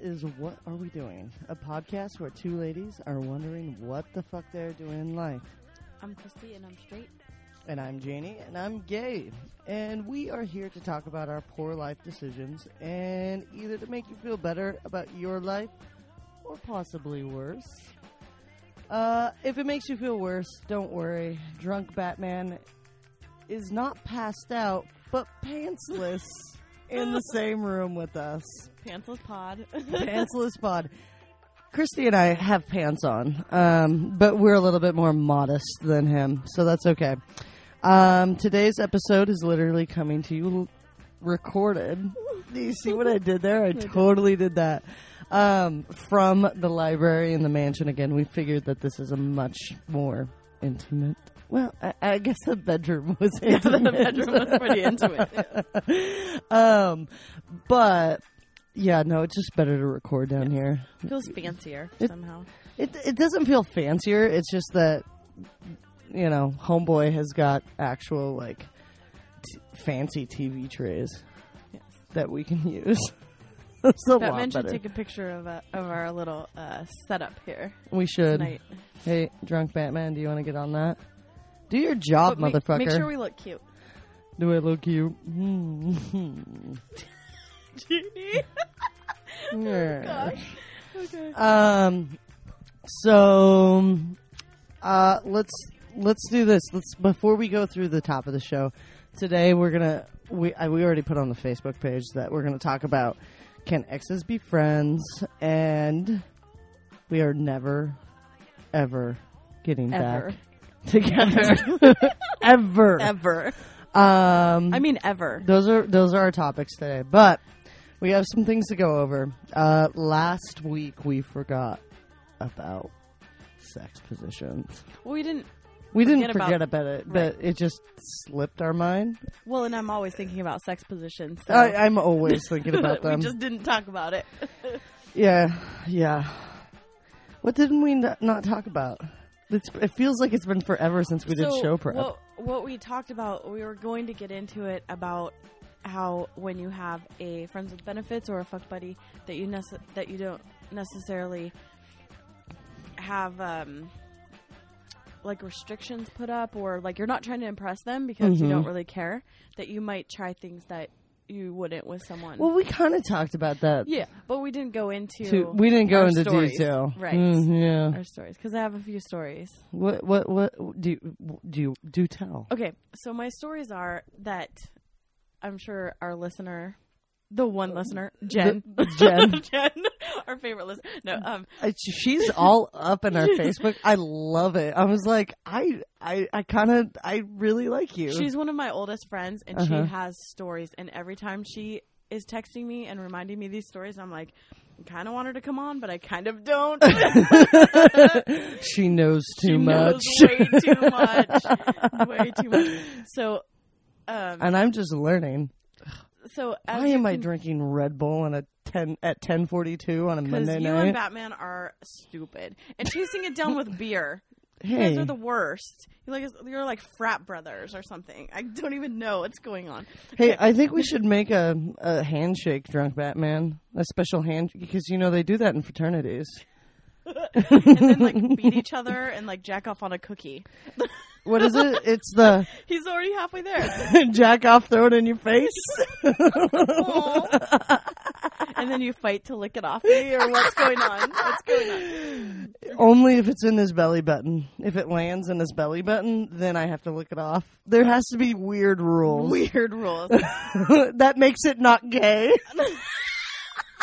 is What Are We Doing? A podcast where two ladies are wondering what the fuck they're doing in life. I'm Christy and I'm straight. And I'm Janie, and I'm gay. And we are here to talk about our poor life decisions and either to make you feel better about your life or possibly worse. Uh, if it makes you feel worse, don't worry. Drunk Batman is not passed out, but pantsless in the same room with us. Pantsless pod. Pantsless pod. Christy and I have pants on, um, but we're a little bit more modest than him, so that's okay. Um, today's episode is literally coming to you recorded. Do you see what I did there? I totally did that. Um, from the library in the mansion again. We figured that this is a much more intimate. Well, I, I guess the bedroom was intimate. the bedroom was pretty intimate. um, but yeah, no, it's just better to record down here. It Feels fancier It- somehow. It it doesn't feel fancier. It's just that you know, homeboy has got actual like t- fancy TV trays Yes. that we can use. A lot Batman should better. take a picture of uh, of our little uh, setup here we should. tonight. Hey, drunk Batman, do you want to get on that? Do your job, But motherfucker. make sure we look cute. do it look cute? Genie. Yeah. Okay. Um. So, uh, let's let's do this. Let's before we go through the top of the show today. We're gonna we I, we already put on the Facebook page that we're gonna talk about can exes be friends, and we are never ever getting Ever. back together ever. Ever. Um, I mean, ever. those are those are our topics today, but we have some things to go over. Uh, last week we forgot about sex positions. Well, we didn't. We didn't Forget about- forget about, it, but it just slipped our mind. Well, and I'm always thinking about sex positions. So I, I'm always thinking about them. we just didn't talk about it. yeah, yeah. What didn't we n- not talk about? It's, it feels like it's been forever since we did So, show prep. What, what we talked about, we were going to get into it about how when you have a friends with benefits or a fuck buddy that you nece- that you don't necessarily have um, like restrictions put up or like you're not trying to impress them because you Mhm. don't really care that you might try things that you wouldn't with someone. well, we kind of talked about that. yeah, but we didn't go into too. We didn't go into stories. detail, Right. Mm, yeah. our stories because I have a few stories. What what what do you do you do tell? Okay, so my stories are that I'm sure our listener, the one listener, Jen, The- Jen. Jen, our favorite listener. No, um, she's all up in our Facebook. I love it. I was like, I I I kind of I really like you. she's one of my oldest friends, and Uh-huh. she has stories. And every time she is texting me and reminding me these stories, I'm like, I kind of want her to come on, but I kind of don't. she knows too she much, knows way too much, way too much. So, um, and I'm just learning. So Why am I drinking Red Bull on a ten at ten forty two on a Monday you night? and Batman are stupid and chasing it down with beer. Hey. You guys are the worst. You're like you're like frat brothers or something. I don't even know what's going on. hey, I think we should make a a handshake, drunk Batman, a special hand because you know they do that in fraternities. and then like beat each other and like jack off on a cookie. What is it? It's the He's already halfway there. jack off, throw it in your face. Aw. and then you fight to lick it off me or what's going on? What's going on? Only if it's in his belly button. If it lands in his belly button, then I have to lick it off. There has to be weird rules. Weird rules. that makes it not gay.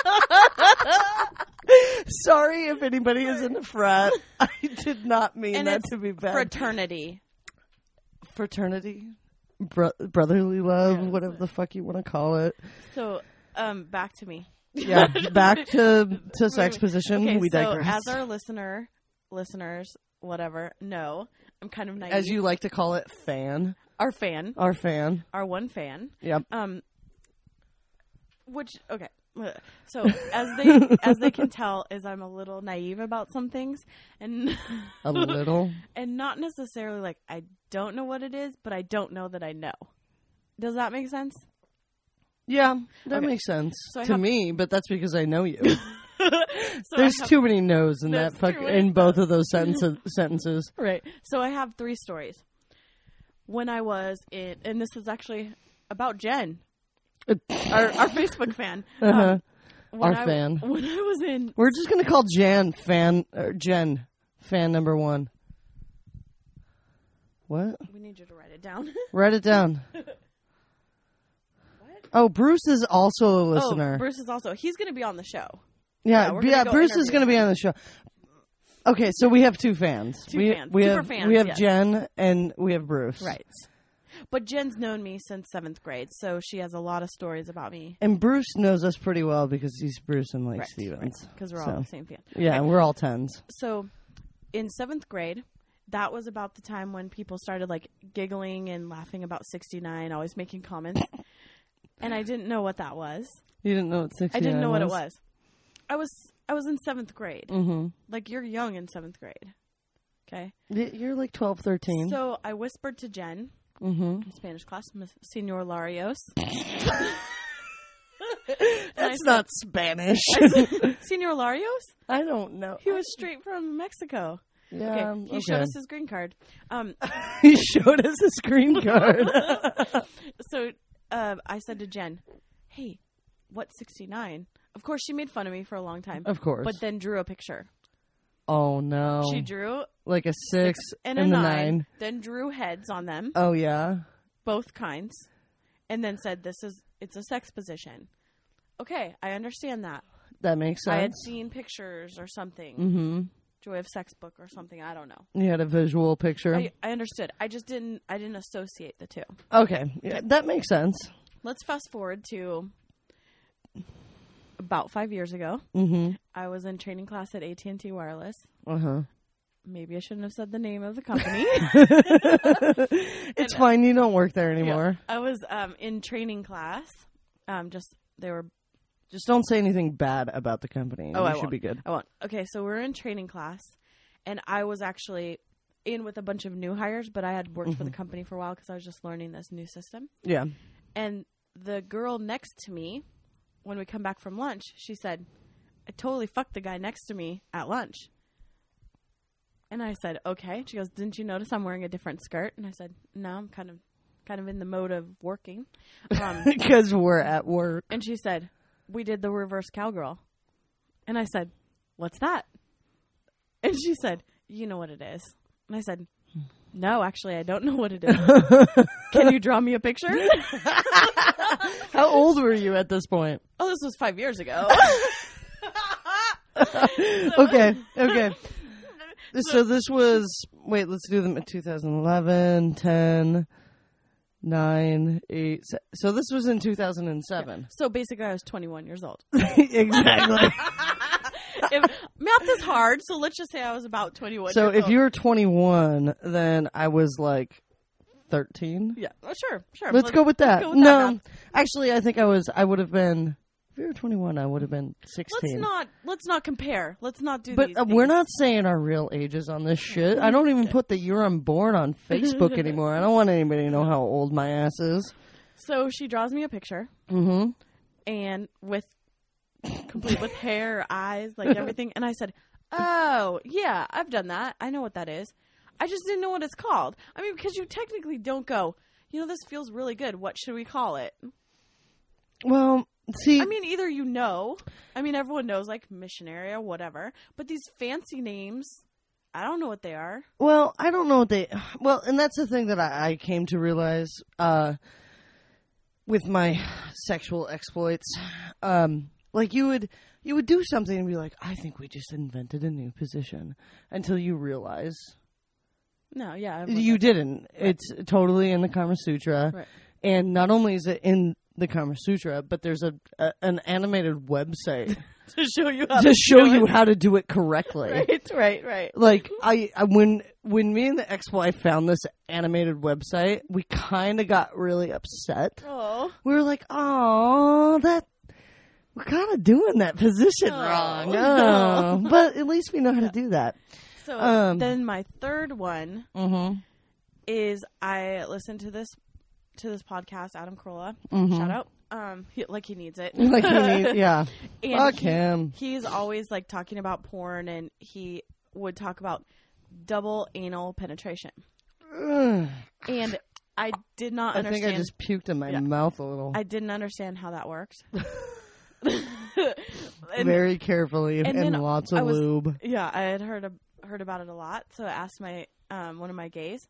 Sorry if anybody is in the frat. I did not mean And that to be bad. Fraternity. Fraternity, Bro- brotherly love, Yes. whatever the fuck you want to call it. So, um, back to me. Yeah, back to to sex position. Okay, we so digress. as our listener, listeners, whatever, no, I'm kind of naive. as you like to call it, fan, our fan, our fan. our one fan, Yep. um, which okay, so as they as they can tell, is I'm a little naive about some things, and A little. and not necessarily like I don't know what it is, but I don't know that I know. Does that make sense? Yeah, that Okay. makes sense So to have- me, but that's because I know you. So There's have- too many no's in that fuck in both of those sentences. sentences. Right. So I have three stories. When I was in, and this is actually about Jen, our, our Facebook fan. Um, Uh-huh. when Our I- fan. When I was in, We're just gonna call Jan fan or Jen fan number one. What? we need you to write it down. Write it down. What? Oh, Bruce is also a listener. Oh, Bruce is also. He's going to be on the show. yeah, yeah, yeah. go Bruce is going to be on the show. Okay, so we have two fans. Two we, fans. We Super have fans, we have yes. Jen and we have Bruce. Right. But Jen's known me since seventh grade, so she has a lot of stories about me. And Bruce knows us pretty well because he's Bruce and Lake Right, Stevens. Because we're So, all the same fan. Yeah, and we're all tens. So, in seventh grade, that was about the time when people started like giggling and laughing about 69, always making comments. and I didn't know what that was. You didn't know what sixty. I didn't know what it was. I was I was in seventh grade. Mm-hmm. Like you're young in seventh grade. Okay. You're like 12, 13. So I whispered to Jen mm-hmm. Spanish class, Miss Senor Larios. That's not Spanish. Senor Larios? I don't know. He was straight from Mexico. Yeah, Okay. He showed us his green card. Um, he showed us his green card. so uh, I said to Jen, "Hey, what's 69?" Of course, she made fun of me for a long time, of course. but then drew a picture. Oh no, She drew like a six, and and, a nine, nine. then drew heads on them, Oh yeah. both kinds, and then said, "This is it's a sex position." Okay, I understand that. That makes sense. I had seen pictures or something, Mm-hmm. Joy of Sex book or something. I don't know. You had a visual picture. I, I understood. I just didn't. I didn't associate the two. okay, yeah, that makes sense. Let's fast forward to about five years ago. Mm-hmm. I was in training class at AT and T Wireless. Uh huh. Maybe I shouldn't have said the name of the company. It's fine. You don't work there anymore. I was um, in training class. Um, just they were. Just don't say anything bad about the company. Oh, you I should won't. be good. I won't. Okay, so we're in training class, and I was actually in with a bunch of new hires, but I had worked for the company for a while because I was just learning this new system. Yeah. And the girl next to me, when we come back from lunch, she said, I totally fucked the guy next to me at lunch. And I said, okay. She goes, didn't you notice I'm wearing a different skirt? And I said, no, I'm kind of, kind of in the mode of working. Um, Because we're at work. and she said, we did the reverse cowgirl. And I said, what's that? And she said, you know what it is. And I said, no, actually, I don't know what it is. Can you draw me a picture? How old were you at this point? Oh, this was five years ago. okay, okay. So this was wait, let's do them in 2011, 10, 9, 8. se- So this was in 2007. so basically, I was 21 years old. exactly. If, math is hard, so let's just say I was about 21. So if old. you were 21, then I was like 13. yeah, oh, sure, sure. Let's go with that. go with no, that actually, I think I was. I would have been. If you were 21, I would have been 16. Let's not let's not compare. Let's not do. But uh, we're not saying our real ages on this shit. I don't even put the year I'm born on Facebook anymore. I don't want anybody to know how old my ass is. So she draws me a picture, Mm-hmm. and with complete with hair, eyes, like everything. And I said, "Oh, yeah, I've done that. I know what that is. I just didn't know what it's called. I mean, because you technically don't go. You know, this feels really good. What should we call it? Well, see, I mean, either you know. I mean, everyone knows like missionary or whatever. But these fancy names, I don't know what they are. well, I don't know what they. Well, and that's the thing that I, I came to realize uh, with my sexual exploits. Um, like you would, you would do something and be like, "I think we just invented a new position," until you realize No, yeah, you didn't. It's totally in the Kama Sutra, Right. and not only is it in the Kama Sutra, but there's a, a an animated website to show you how to to show do you it. how to do it correctly. Right, right, right. Like I, I when when me and the ex-wife found this animated website, we kind of got really upset. Oh, We were like, "Oh, that we're kind of doing that position wrong." no. Oh, but at least we know how to do that. so Um, then my third one Mm-hmm. is I listened to this to this podcast, Adam Carolla. Mhm. Shout out. Um, he, like he needs it. like he need, yeah. And Fuck he- him. He's always like talking about porn, and he would talk about double anal penetration. Ugh. And I did not I understand. think I just puked in my Yeah. mouth a little. I didn't understand how that worked. And- Very carefully and, and lots of was- lube. Yeah, I had heard heard about it a lot, so I asked my um, one of my gays,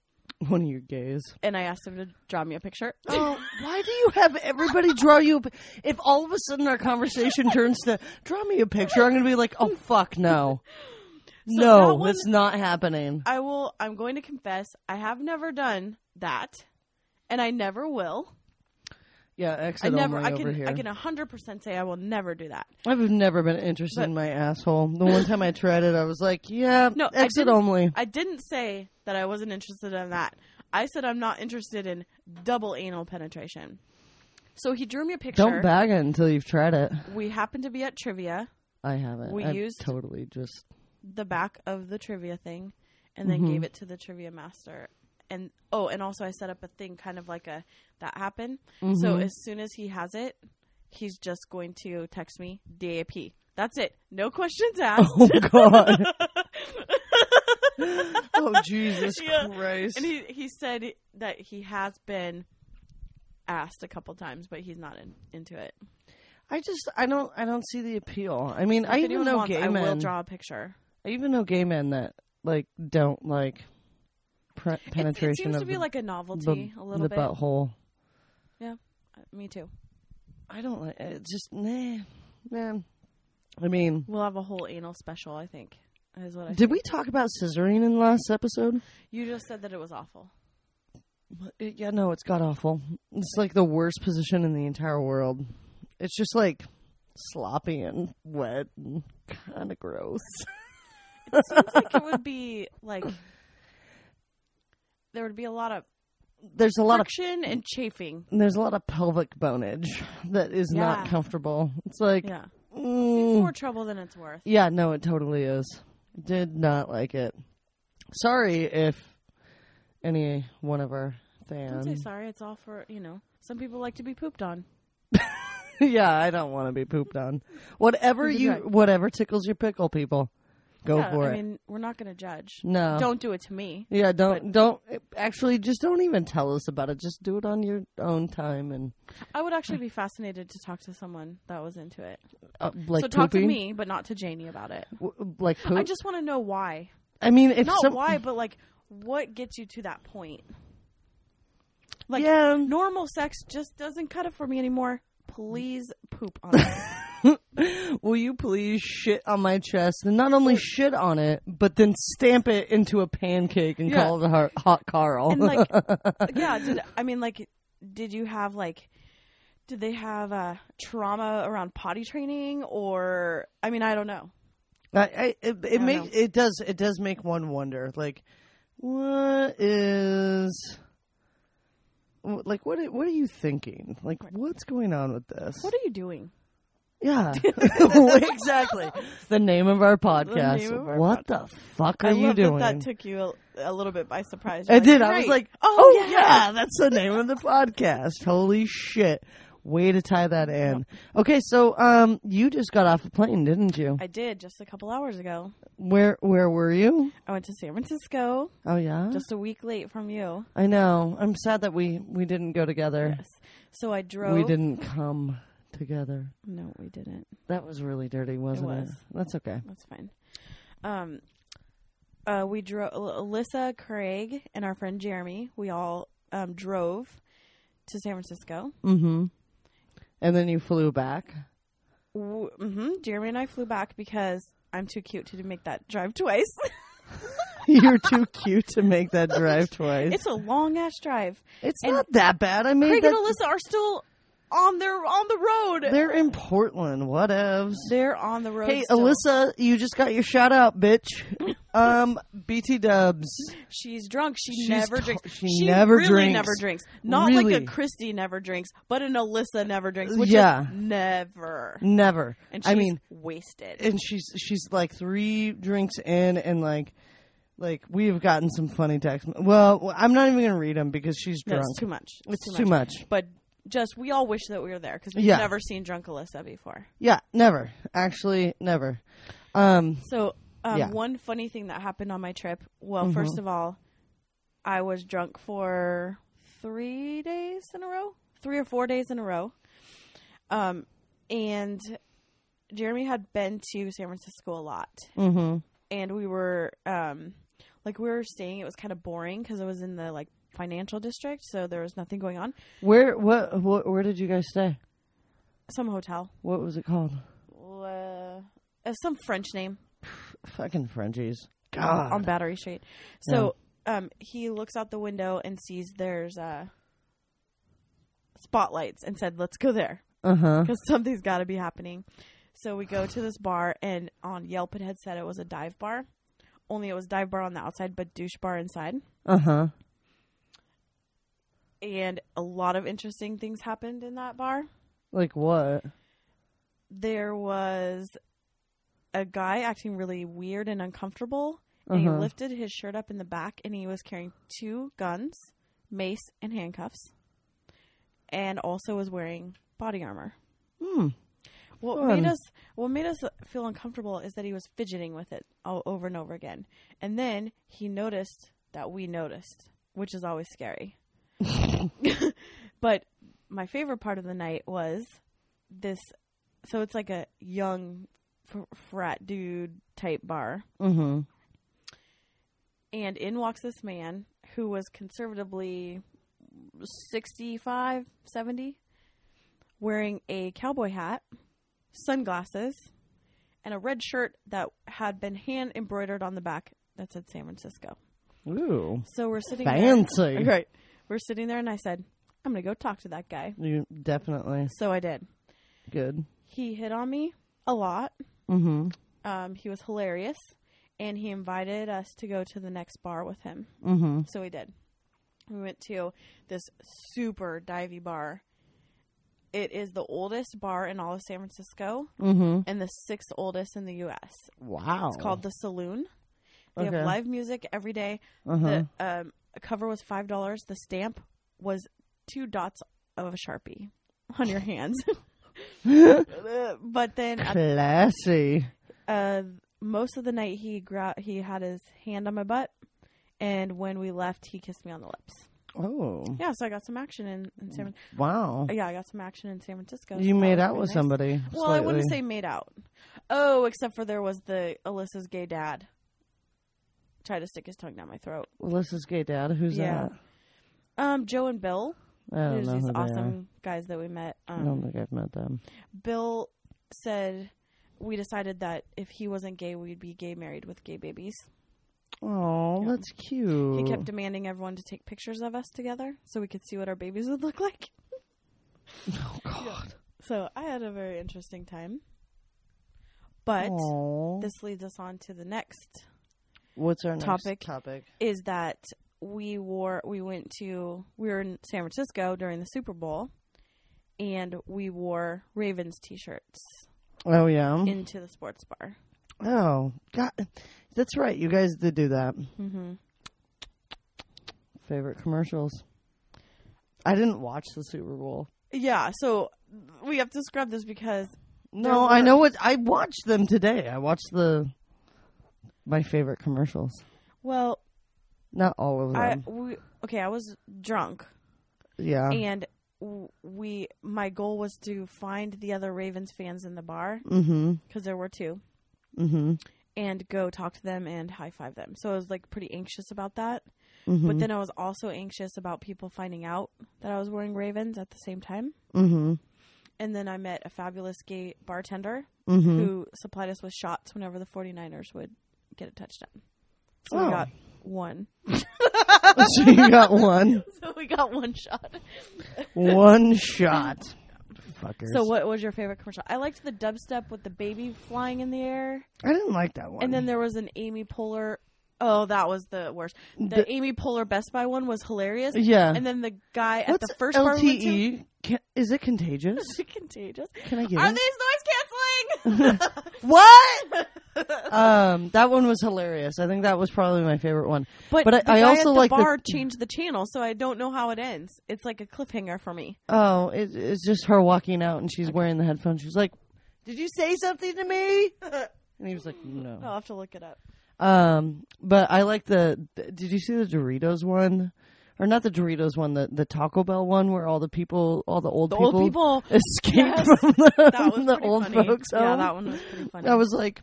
One of your gays. and I asked him to draw me a picture. Oh, why do you have everybody draw you? A, if all of a sudden our conversation turns to draw me a picture, I'm going to be like, oh fuck no, that no, one- it's not happening. I will. I'm going to confess, I have never done that, and I never will. Yeah, I exit never. only I over can. here. I can hundred percent say I will never do that. I've never been interested But- in my asshole. The one time I tried it, I was like, yeah, No, I exit didn't- only. I didn't say that I wasn't interested in that. I said I'm not interested in double anal penetration. So he drew me a picture. Don't bag it until you've tried it. We happened to be at trivia, I haven't. We I've used- totally just. the back of the trivia thing, and then Mhm. gave it to the trivia master. And oh, and also I set up a thing, kind of like a that happened. So Mhm. as soon as he has it, he's just going to text me DAP. That's it. No questions asked. Oh god. oh Jesus Yeah. Christ. And he he said that he has been asked a couple times, but he's not in, into it. I just I don't I don't see the appeal. I mean, I If even know wants, gay I will men. draw a picture. I even know gay men that like don't like pre- It's- penetration it seems to be the, like a novelty, the, a little the bit. butthole. Uh, Me too. I don't like it's just nah, man. I mean, We'll have a whole anal special. I think is what I. did we talk about scissoring in the last episode? You just said that it was awful. It- yeah, no, it's god awful. It's like the worst position in the entire world. It's just like sloppy and wet and kind of gross. It seems like it would be like there would be a lot of There's a lot of friction and chafing. there's a lot of pelvic bonage that is not comfortable. It's like Yeah, mm, more trouble than it's worth. Yeah, no, it totally is. Did not like it. Sorry if any one of our fans. Don't say sorry. It's all for you know. Some people like to be pooped on. yeah, I don't want to be pooped on. Whatever you, whatever tickles your pickle, people, go yeah, for I it. mean, we're not going to judge. no, Don't do it to me. Yeah, don't don't actually just don't even tell us about it. Just do it on your own time and I would actually be fascinated to talk to someone that was into it. uh, like so talk to me, but not to Janie about it. W- like poop. I just want to know why. I mean, if not some, why, but like what gets you to that point. Like yeah, normal sex just doesn't cut it for me anymore. Please poop on it. will you please shit on my chest and not only shit on it, but then stamp it into a pancake and Yeah. call it a hot, Carl? and like, yeah, did I mean like, did you have like, did they have uh, trauma around potty training or? I mean, I don't know. I, I, it, it make know. it does it does make one wonder like what is like what what are you thinking like what's going on with this What are you doing? Yeah exactly the name of our podcast of our what the fuck are I you doing that that took you a, a little bit by surprise. I You're did like, I was like oh, oh yeah. yeah that's the name of the podcast holy shit way to tie that in okay so um you just got off a plane didn't you I did just a couple hours ago. where where were you I went to San Francisco oh yeah just a week late from you. I know. I'm sad that we we didn't go together. Yes. So I drove. We didn't come together. No, we didn't. That was really dirty, wasn't it? was. That's okay. That's fine. Um, uh, we drove. Alyssa, Craig, and our friend Jeremy. We all um, drove to San Francisco. Mm-hmm. And then you flew back. W- hmm Jeremy and I flew back because I'm too cute to make that drive twice. You're too cute to make that drive twice. it's a long ass drive. It's and not that bad. I mean, Craig that, and Alyssa are still on their on the road. they're in Portland. Whatevs. They're on the road. Hey, still. Alyssa, you just got your shout out, bitch. Um, BT Dubs. She's drunk. She She's never drinks. she never really drinks. never drinks. Not like a Christy never drinks, but an Alyssa never drinks. Which Yeah. is never. Never. And she's I mean, wasted. and she's she's like three drinks in and like like we have gotten some funny texts well i'm not even gonna read them because she's No, drunk it's too much. it's too much, But just we all wish that we were there because we've Yeah. never seen drunk Alyssa before. Yeah, never. Actually, never. Um, So, um, Yeah. one funny thing that happened on my trip. Well, Mhm. first of all, I was drunk for three days in a row, three or four days in a row. Um, and Jeremy had been to San Francisco a lot, mhm. and we were um, like we were staying. It was kind of boring because it was in the like financial district, so there was nothing going on. Where what, what where did you guys stay? Some hotel, What was it called? uh, uh, some French name. Fucking Frenchies. God. on Battery Street. So um, he looks out the window and sees there's uh, spotlights and said, "Let's go there Uh huh. because something's got to be happening." So we go to this bar, and on Yelp it had said it was a dive bar. Only it was dive bar on the outside, but douche bar inside. Uh huh. And a lot of interesting things happened in that bar. Like what? There was a guy acting really weird and uncomfortable, and he Uh-huh. lifted his shirt up in the back, and he was carrying two guns, mace, and handcuffs, and also was wearing body armor. Hmm. What Fun. made us what made us feel uncomfortable is that he was fidgeting with it all over and over again, and then he noticed that we noticed, which is always scary. but my favorite part of the night was this. So it's like a young f- frat dude type bar, Mm-hmm. and in walks this man who was conservatively 65, 70, wearing a cowboy hat, sunglasses, and a red shirt that had been hand embroidered on the back that said San Francisco. Ooh. So we're sitting Fancy. there. Right. We're sitting there, and I said, I'm going to go talk to that guy. You definitely So I did. good. He hit on me a lot. Mm-hmm. Um, he was hilarious, and he invited us to go to the next bar with him. Mm-hmm. So we did. We went to this super divey bar. It is the oldest bar in all of San Francisco Mm-hmm. and the sixth oldest in the U.S. Wow. It's called the Saloon. They Okay. have live music every day. Uh-huh. The um, cover was five dollars. The stamp was two dots of a sharpie on your hands. But then Classy. uh, most of the night he gra- he had his hand on my butt, and when we left, he kissed me on the lips. Oh. Yeah, so I got some action in, in San. Francisco. Wow. Yeah, I got some action in San Francisco. You so made out with nice. somebody. Well, I wouldn't say made out. Oh, except for there was the Alyssa's gay dad. Tried to stick his tongue down my throat. Alyssa's gay dad. Who's Yeah. Um, Joe and Bill. I don't There's know these who awesome guys that we met. are. I don't Um, think I've met them. Bill said we decided that if he wasn't gay, we'd be gay married with gay babies. Oh, Yeah. that's cute. He kept demanding everyone to take pictures of us together so we could see what our babies would look like. Oh God. So I had a very interesting time. But Aw. this leads us on to the next What's our next topic. Topic. is that we wore we went to we were in San Francisco during the Super Bowl and we wore Ravens t-shirts Oh yeah. into the sports bar. oh God. That's right. You guys did do that. hmm Favorite commercials. I didn't watch the Super Bowl. Yeah, so we have to scrub this because No, I know what I watched them today. I watched the my favorite commercials. well, Not all of I them. we okay, I was drunk yeah. and we my goal was to find the other Ravens fans in the bar mm-hmm. because there were two Mm-hmm. and go talk to them and high five them. So I was like pretty anxious about that. Mm-hmm. But then I was also anxious about people finding out that I was wearing Ravens at the same time. Mm-hmm. And then I met a fabulous gay bartender Mm-hmm. who supplied us with shots whenever the 49ers would get a touchdown. So Oh. we got one. so you got one. So we got one shot. One shot. Fuckers. So what was your favorite commercial? I liked the dubstep with the baby flying in the air. I didn't like that one. And then there was an Amy Poehler. Oh, that was the worst. The, The- Amy Poehler Best Buy one was hilarious. yeah. And then the guy at What's the first bar we went to. LTE? Can, is it contagious? Is it contagious? Can I get Are it? these noise canceling? what? Um, that one was hilarious. I think that was probably my favorite one. But, But I- the I also the like the- bar changed the channel, so I don't know how it ends. It's like a cliffhanger for me. Oh, it, it's just her walking out and she's wearing the headphones. She's like, "Did you say something to me?" and he was like, "No." I'll have to look it up. Um, but I like the. Did you see the Doritos one, or not the Doritos one? The the Taco Bell one where all the people, all the old The people, old people. escape Yes. from the, That was the old funny. folks Yeah, home. that one was pretty funny. I was like,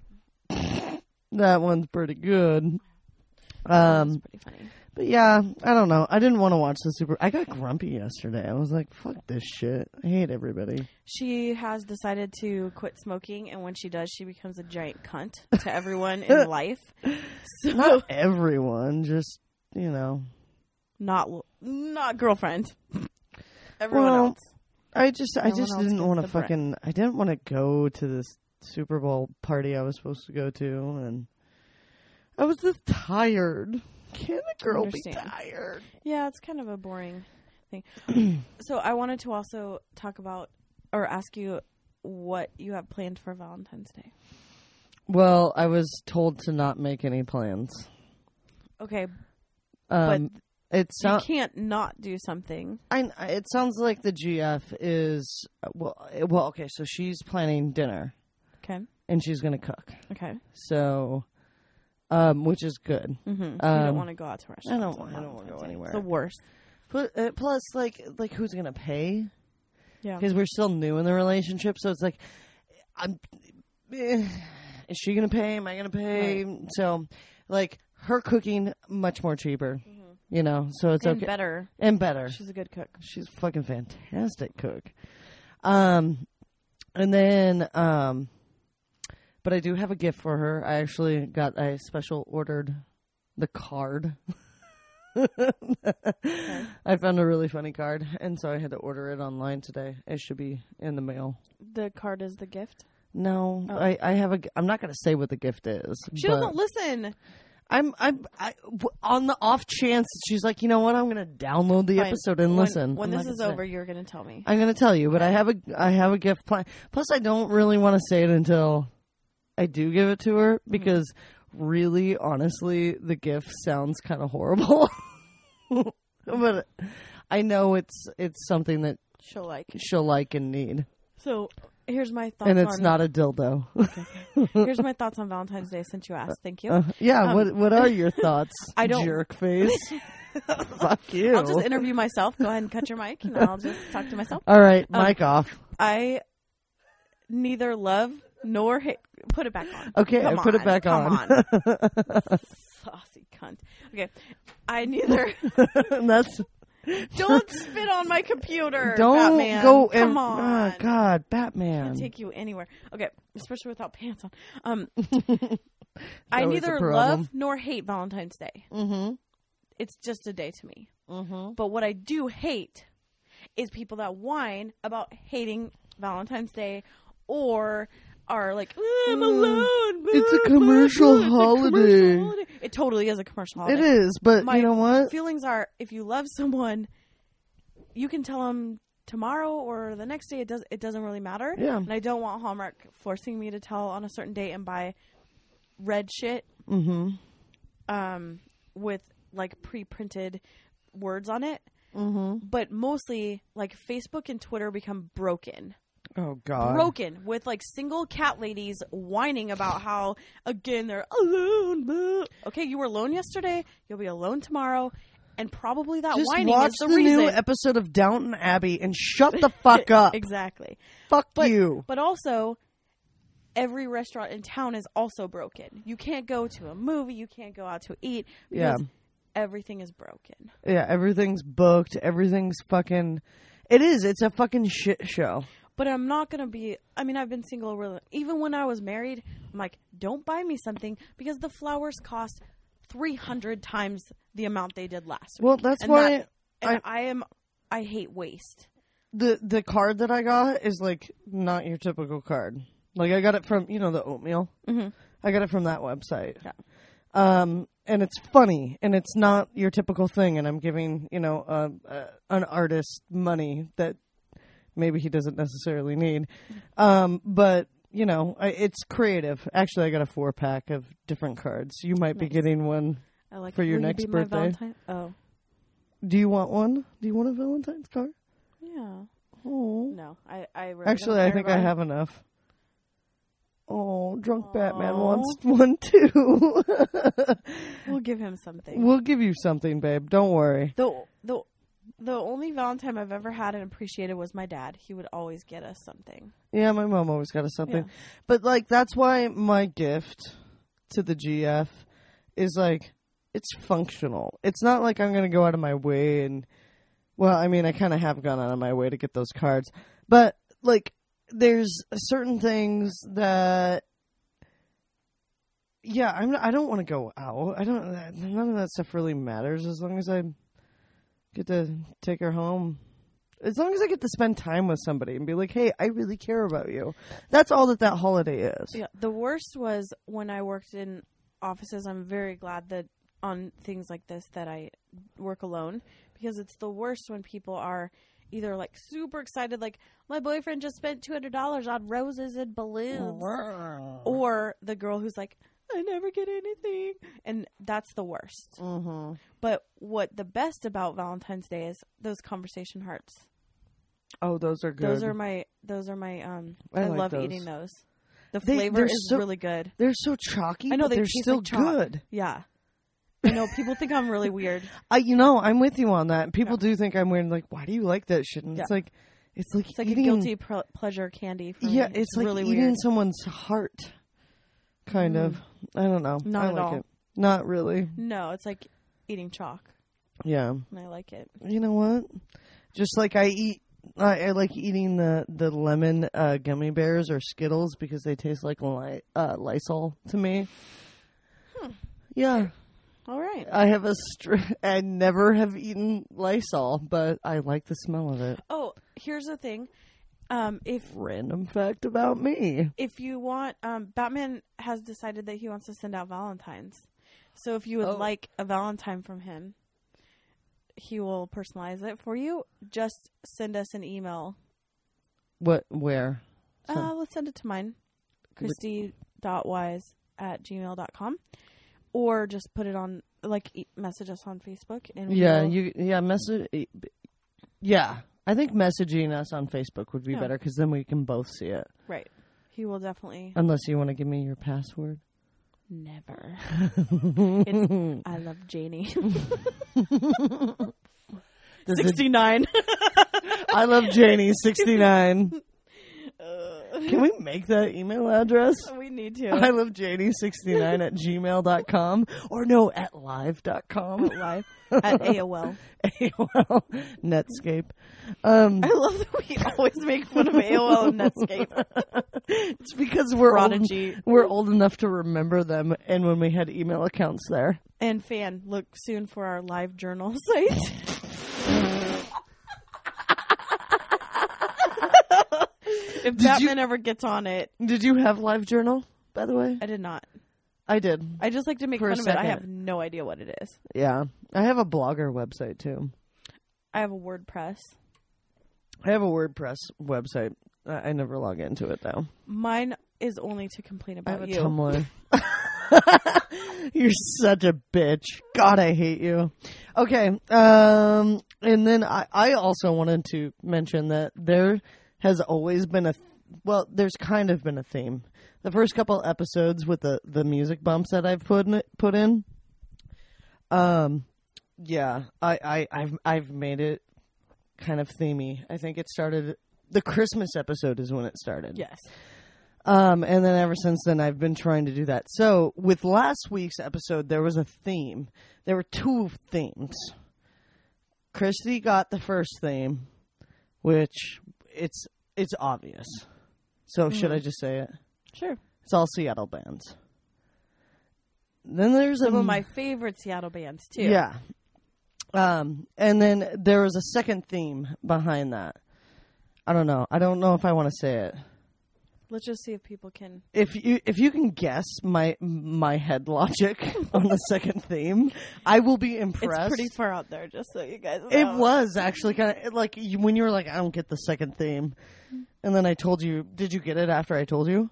that one's pretty good. Um, pretty funny. But yeah, I don't know. I didn't want to watch the Super. I got grumpy yesterday. I was like, fuck this shit. I hate everybody. She has decided to quit smoking, and when she does, she becomes a giant cunt to everyone in life. So Not everyone, just you know. not not girlfriend. Everyone Well, else. I just, I No one just didn't want to fucking. I didn't want to go to this Super Bowl party I was supposed to go to, and I was just tired. Can a girl be tired? Yeah, it's kind of a boring thing. so I wanted to also talk about or ask you what you have planned for Valentine's Day. Well, I was told to not make any plans. Okay, Um, it you can't not do something. I, it sounds like the GF is well. Well, okay. So she's planning dinner Okay. and she's gonna cook. Okay. So, um, which is good. Mm-hmm. you Um, don't want to go out to I restaurants. don't. on I don't want to go anywhere. It's the worst. Plus, uh, plus, like, like who's gonna pay? Yeah. Because we're still new in the relationship, so it's like, I'm. eh, is she gonna pay? Am I gonna pay? So, like, her cooking much more cheaper. You know, so it's Mm-hmm. and okay better. and better. She's a good cook. She's a fucking fantastic cook. Um, and then um, but I do have a gift for her. I actually got I special ordered the card. I found a really funny card, and so I had to order it online today. It should be in the mail. The card is the gift. No, Oh. I, I have a. I'm not going to say what the gift is. She doesn't listen. I'm I'm I, on the off chance she's like, you know what? I'm going to download the Fine. episode and When- listen. When I'm this is over, you're going to tell me. I'm gonna tell you, but I have a I have a gift plan. Plus, I don't really want to say it until I do give it to her because really, honestly, the gift sounds kind of horrible. but I know it's it's something that She'll like. she'll like and need, So here's my thoughts. and it's on, not a dildo. Here's my thoughts on Valentine's Day. Since you asked, thank you. Uh, yeah, Um, what what are your thoughts? I don't- jerk face. Fuck you. I'll just interview myself. Go ahead and cut your mic, and I'll just talk to myself. All right, Um, mic off. I neither love nor hate. Put it back on. Okay, Come I put it back come on. Saucy cunt. Okay, I neither. That's don't spit on my computer. Don't Batman. go. Come and, on. Oh, God, Batman. Can't take you anywhere. Okay, especially without pants on. Um, I neither love nor hate Valentine's Day. Mm-hmm. It's just a day to me. Mm-hmm. But what I do hate is people that whine about hating Valentine's Day or are like, "Eh, I'm Mm. alone. It's a commercial. It's a commercial holiday." holiday." It totally is a commercial holiday. It is, but My you know what? feelings are if you love someone, you can tell them tomorrow or the next day. It does. It doesn't really matter. Yeah. And I don't want Hallmark forcing me to tell on a certain date and buy red shit Mm-hmm. um, with like pre-printed words on it. Mm-hmm. But mostly, like Facebook and Twitter become broken, Oh God. broken with like single cat ladies whining about how again they're alone. blah. Okay, you were alone yesterday. You'll be alone tomorrow, and probably that Just whining watch is the, the, reason. new episode of Downton Abbey and shut the fuck up. exactly. fuck But you. but also. Every restaurant in town is also broken. You can't go to a movie. You can't go out to eat Yeah. because everything is broken. Yeah, everything's booked. Everything's fucking. It is. It's a fucking shit show. But I'm not gonna be. I mean, I've been single really. Even when I was married, I'm like, don't buy me something because the flowers cost three hundred times the amount they did last week. Well, that's And why that- and I, am. I hate waste. the the card that I got is like not your typical card. Like I got it from you know the oatmeal. Mm-hmm. I got it from that website. Yeah. Um, and it's funny, and it's not your typical thing. And I'm giving you know uh, uh, an artist money that maybe he doesn't necessarily need. Um, but you know, I, it's creative. Actually, I got a four pack of different cards. You might be getting one. I like For your Will you next be birthday? Oh, Do you want one? Do you want a Valentine's card? yeah. Oh, No, I. I actually, I think I have enough. Oh, drunk Batman wants one too. We'll give him something. we'll give you something, babe. Don't worry. the the the only Valentine I've ever had and appreciated was my dad. He would always get us something. Yeah, my mom always got us something. Yeah. But like that's why my gift to the GF is like it's functional. It's not like I'm going to go out of my way and well, I mean, I kind of have gone out of my way to get those cards. But like there's certain things that yeah, I'm I don't want to go out. I don't none of that stuff really matters as long as I get to take her home. As long as I get to spend time with somebody and be like, "Hey, I really care about you." That's all that that holiday is. Yeah, the worst was when I worked in offices. I'm very glad that on things like this that I work alone because it's the worst when people are either like super excited, like my boyfriend just spent two hundred dollars on roses and balloons, or the girl who's like, I never get anything, and that's the worst. Mm-hmm. But what the best about Valentine's Day is those conversation hearts. Oh, those are good. Those are my those are my um. I I, like love those. eating those. The They- flavor is so- really good. They're so chalky. I know they they're taste still like good. Yeah. I know people think I'm really weird. I, you know, I'm with you on that. People do think I'm weird. Like, why do you like that shit? And it's like, it's like It's like eating. a guilty pre- pleasure candy for yeah, me. it's, like really eating weird. someone's heart. Kind Mm. of. I don't know. Not I at like all. it. Not really. No, it's like eating chalk, Yeah. and I like it. You know what? Just like I eat, I, I like eating the the lemon uh, gummy bears or Skittles because they taste like li- uh, Lysol to me. Yeah, All right. I have a. Str- I never have eaten Lysol, but I like the smell of it. Oh, here's the thing. Um, if Random fact about me. if you want, um, Batman has decided that he wants to send out Valentines. So if you would Oh. like a Valentine from him, he will personalize it for you. Just send us an email. What? Where? So- Uh, let's send it to mine, christy.wise at gmail.com. Or just put it on, like, e- message us on Facebook. and yeah, you. Yeah, message. Yeah, I think messaging us on Facebook would be Yeah. better because then we can both see it. Right. He will definitely. Unless you want to give me your password. Never. it's, I love Janie. Does it- 69. I love Janie sixty nine. Can we make that email address? we need to. I love Janie sixty nine at gmail.com or no at live.com. live at AOL. AOL Netscape. Um, I love that we always make fun of AOL and Netscape. it's because we're old, we're old enough to remember them and when we had email accounts there. and fan. Look soon for our live journal site. If Did Batman ever gets on it, Did you have live journal, by the way? I did not. I did. I just like to make fun of it. I have no idea what it is. Yeah. I have a blogger website too. I have a WordPress. I have a WordPress website. I, I never log into it though. Mine is only to complain I have about a you. Tumblr. You're such a bitch. God, I hate you. Okay. Um, and then I, I also wanted to mention that there has always been a, well, there's kind of been a theme. The first couple episodes with the, the music bumps that I've put in, put in. Um, yeah, I, I, I've, I've made it kind of themey. I think it started, the Christmas episode is when it started. Yes. Um, and then ever since then, I've been trying to do that. So with last week's episode, there was a theme. There were two themes. Christy got the first theme, which it's it's obvious. So should I just say it? Sure. It's all Seattle bands. Then there's Some a of my favorite Seattle bands too. yeah. Um, and then there was a second theme behind that. I don't know. I don't know if I want to say it. Let's just see if people can. if you if you can guess my my head logic on the second theme, I will be impressed. It's pretty far out there, just so you guys know. it was actually kind of like you, when you were like, I don't get the second theme, and then I told you, did you get it after I told you?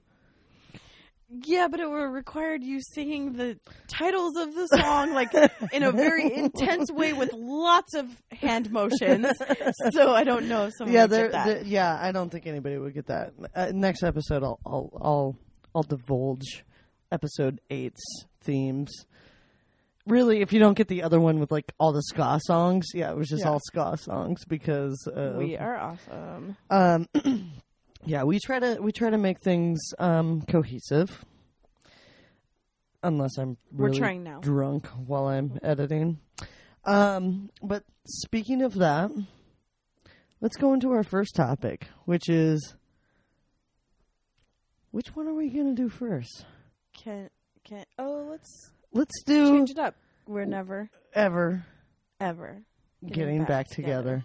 Yeah, but it would required you singing the titles of the song like in a very intense way with lots of hand motions. So I don't know if someone yeah, would there, get that. there- yeah. I don't think anybody would get that. Uh, next episode, I'll, I'll, I'll, I'll divulge episode eight's themes. Really, if you don't get the other one with like all the ska songs, yeah, it was just Yeah. all ska songs because uh, we are awesome. Um, yeah, we try to we try to make things um, cohesive. Unless I'm We're trying now. drunk while I'm editing. Um, but speaking of that, let's go into our first topic, which is which one are we gonna do first? Can can oh let's Let's do change it up. We're never ever ever getting, back, back together.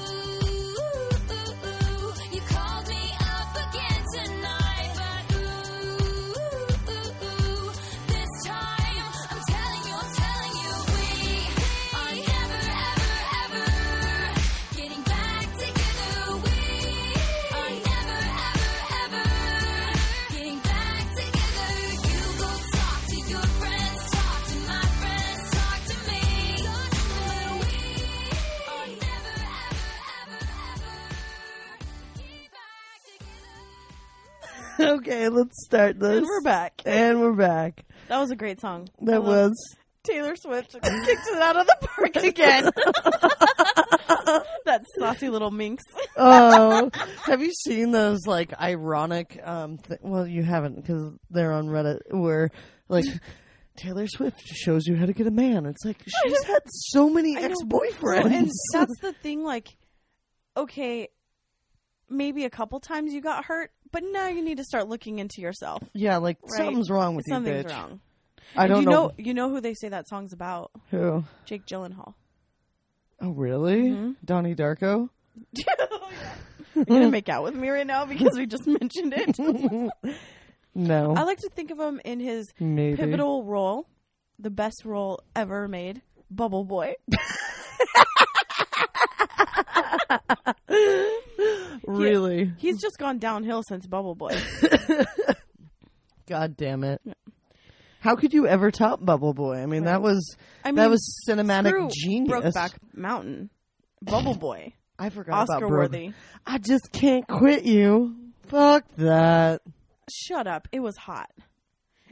Okay, let's start this. And we're back. And we're back. That was a great song. That was Taylor Swift kicked it out of the park again. that saucy little minx. oh, have you seen those like ironic? Um, th- well, you haven't because they're on Reddit where like Taylor Swift shows you how to get a man. It's like she's had so many ex boyfriends. and that's the thing. Like, okay, maybe a couple times you got hurt, but now you need to start looking into yourself. yeah, like Right. something's wrong with Something's you, bitch. wrong. I don't you know. know. You know who they say that song's about? who. Jake Gyllenhaal. Oh, really? Mhm. Donnie Darko. You're gonna make out with me right now because we just mentioned it. No, I like to think of him in his maybe. pivotal role, the best role ever made, Bubble Boy. Really? He's just gone downhill since Bubble Boy. God damn it! How could you ever top Bubble Boy? I mean, Right. that was I mean, that was cinematic genius. Brokeback Mountain, Bubble Boy, I forgot Oscar worthy. I just can't quit you. Fuck that. Shut up! It was hot.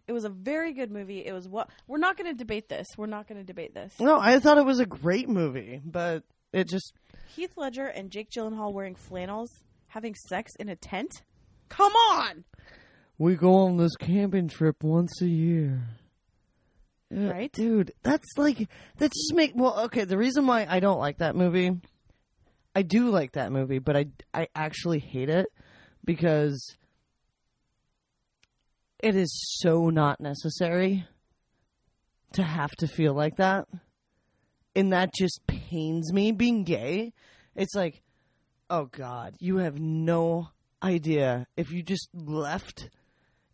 It was a very good movie. It was what we're not going to debate this. We're not going to debate this. No, I thought it was a great movie, but it just Heath Ledger and Jake Gyllenhaal wearing flannels, having sex in a tent. Come on, we go on this camping trip once a year. Yeah, Right? dude. That's like that just make well. Okay, the reason why I don't like that movie, I do like that movie, but I I actually hate it because it is so not necessary to have to feel like that, and that just pains me. Being gay, it's like, oh god, you have no idea if you just left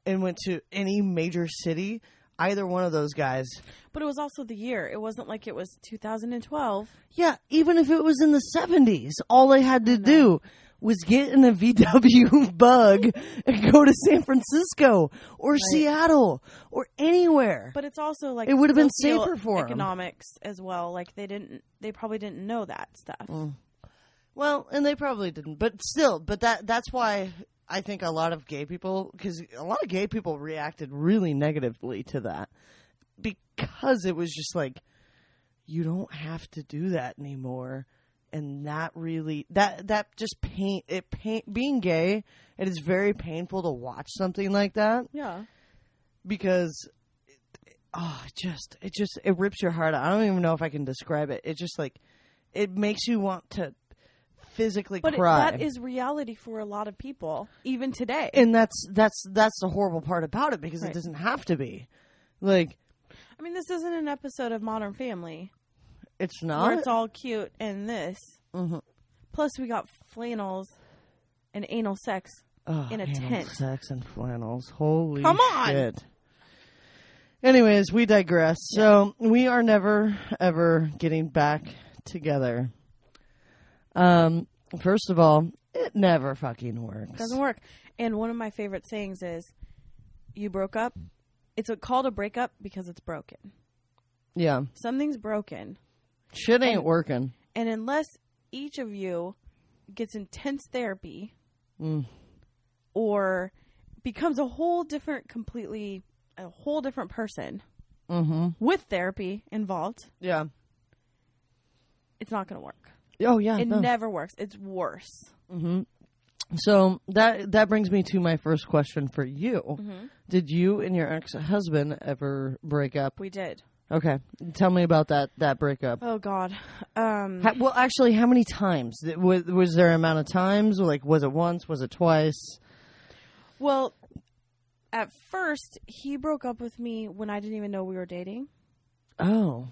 and went to any major city. Either one of those guys but it was also the year. It wasn't like it was 2012. Yeah, even if it was in the 70s, all they had to do was get in a VW bug and go to San Francisco or Seattle or anywhere. But it's also like It would've been safer for economics as well. Like they didn't, they probably didn't know that stuff. Mm. Well, and they probably didn't, but still, but that that's why I think a lot of gay people because a lot of gay people reacted really negatively to that because it was just like you don't have to do that anymore and that really that that just pain it pain being gay it is very painful to watch something like that Yeah. because it, oh it just it just it rips your heart out. I don't even know if I can describe it. It just like it makes you want to physically But it, cry. that is reality for a lot of people, even today. and that's that's that's the horrible part about it because Right. it doesn't have to be. Like I mean, this isn't an episode of Modern Family it's where not. it's all cute and this. Mhm. Plus, we got flannels and anal sex. Oh, in a anal tent. sex and flannels. Holy Come on! shit. Anyways, we digress. So we are never ever getting back together. Um, first of all, it never fucking works. Doesn't work. And one of my favorite sayings is, "You broke up." It's a call to break up because it's broken. Yeah, Something's broken, shit ain't And- working. and unless each of you gets intense therapy Mm. or becomes a whole different, completely a whole different person Mm-hmm. with therapy involved, Yeah. it's not going to work. Oh yeah. It no. never works. It's worse. hmm So that that brings me to my first question for you. Mm-hmm. Did you and your ex husband ever break up? We did. Okay, tell me about that that breakup. Oh God. Um, Ha- well, actually, how many times was, was there amount of times? Like, was it once? Was it twice? well, at first he broke up with me when I didn't even know we were dating. Oh,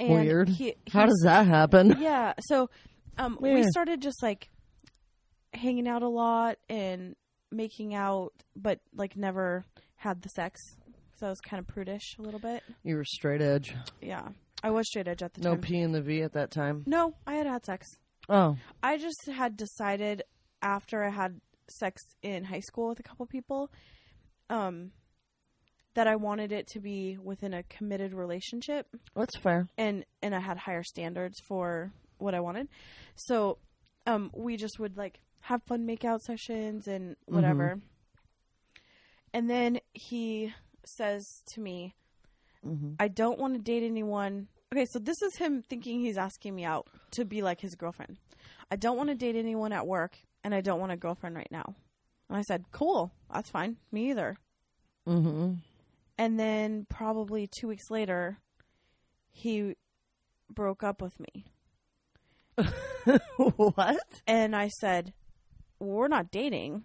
And weird. He, how he- does that happen? Yeah. So, um, we started just like hanging out a lot and making out, but like never had the sex. So I was kind of prudish a little bit. You were straight edge. Yeah, I was straight edge at the No time. No P in the V at that time. no, I had had sex. Oh, I just had decided after I had sex in high school with a couple people, um, that I wanted it to be within a committed relationship. that's fair. and and I had higher standards for what I wanted. So um we just would like have fun make out sessions and whatever. And then he says to me, hmm I don't want to date anyone. Okay, so this is him thinking he's asking me out to be like his girlfriend. I don't want to date anyone at work and I don't want a girlfriend right now. And I said, "Cool. That's fine. Me either." hmm And then probably 2 weeks later, he broke up with me. what? And I said, well, "We're not dating."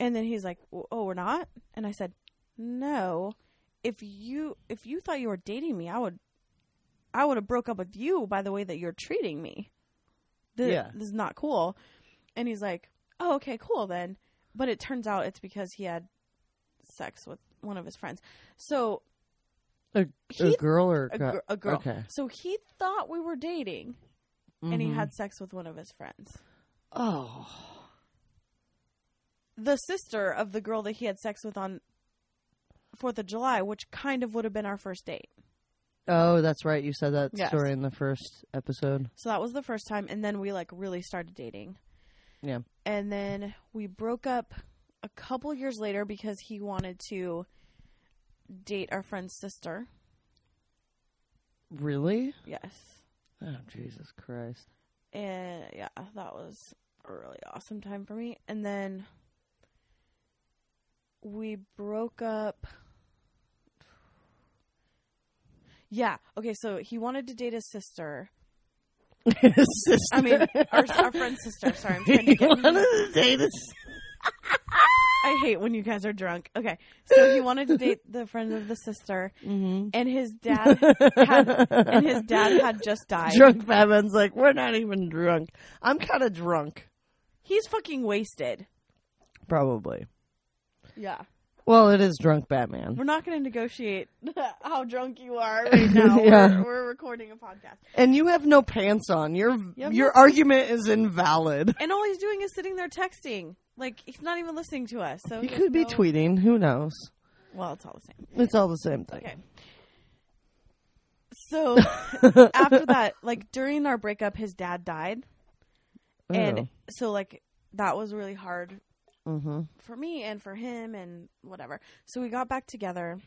And then he's like, "Oh, we're not?" And I said, "No. If you if you thought you were dating me, I would I would have broke up with you by the way that you're treating me. Th- Yeah. This is not cool." And he's like, "Oh, okay, cool then." But it turns out it's because he had sex with one of his friends. So A, a girl or a, a girl. Okay. So he thought we were dating, and he had mm-hmm. sex with one of his friends. Oh, the sister of the girl that he had sex with on Fourth of July, which kind of would have been our first date. oh, that's right. You said that Yes. story in the first episode. So that was the first time, and then we like really started dating. Yeah. And then we broke up a couple years later because he wanted to date our friend's sister. Really? Yes. Oh, Jesus Christ. And yeah, that was a really awesome time for me. And then we broke up. Yeah. Okay. So he wanted to date his sister. His sister. I mean, our, our friend's sister. Sorry, I'm trying to He get. wanted to date his- I hate when you guys are drunk. Okay, so he wanted to date the friend of the sister, Mhm. and his dad had, and his dad had just died. drunk Fabian's like, we're not even drunk. I'm kind of drunk. He's fucking wasted. Probably. Yeah. Well, it is drunk Batman. We're not going to negotiate how drunk you are right now. Yeah. we're, we're recording a podcast. And you have no pants on. Your You your no- argument is invalid. And all he's doing is sitting there texting. Like, he's not even listening to us. So He could be no- tweeting. Who knows? Well, it's all the same. It's all the same thing. Okay. So after that, like during our breakup, his dad died, and oh. so like that was really hard mm-hmm. for me and for him and whatever. So we got back together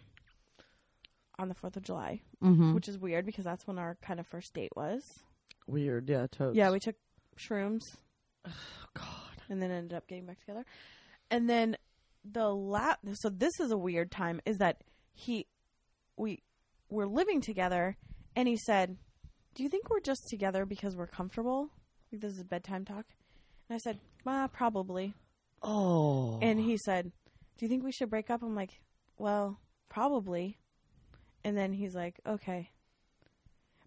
on the Fourth of July, Mm-hmm. which is weird because that's when our kind of first date was. Weird. Yeah. Totes. Yeah, we took shrooms Oh, God. and then ended up getting back together. And then the la so this is a weird time is that he we were living together and he said, "Do you think we're just together because we're comfortable?" Like this is a bedtime talk. And I said, "Ah, probably." Oh. And he said, "Do you think we should break up?" I'm like, "Well, probably." And then he's like, "Okay."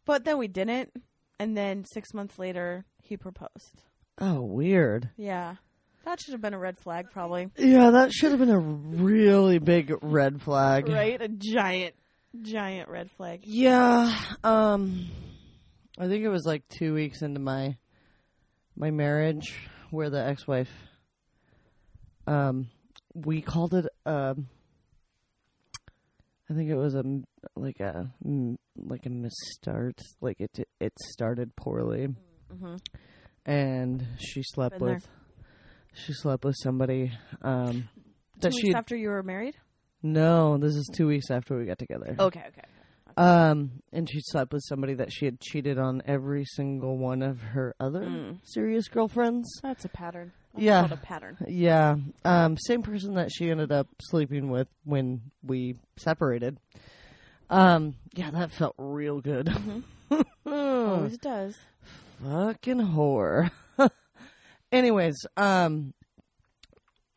But then we didn't. And then 6 months later, he proposed. oh, weird. Yeah. That should have been a red flag, probably. Yeah, that should have been a really big red flag. Right? A giant, giant red flag. Yeah. Um I think it was like 2 weeks into my my marriage where the ex-wife um we called it um I think it was a like a like a misstart like it it started poorly Mm-hmm. and she slept Been there. with she slept with somebody um that Two she weeks after you were married? no this is 2 weeks after we got together Okay, okay. Um, and she slept with somebody that she had cheated on every single one of her other Mm. serious girlfriends. That's a pattern. Yeah. called a pattern. Yeah. Um, same person that she ended up sleeping with when we separated. Um, yeah, that felt real good. Mhm. Always does. Fucking whore. Anyways, um,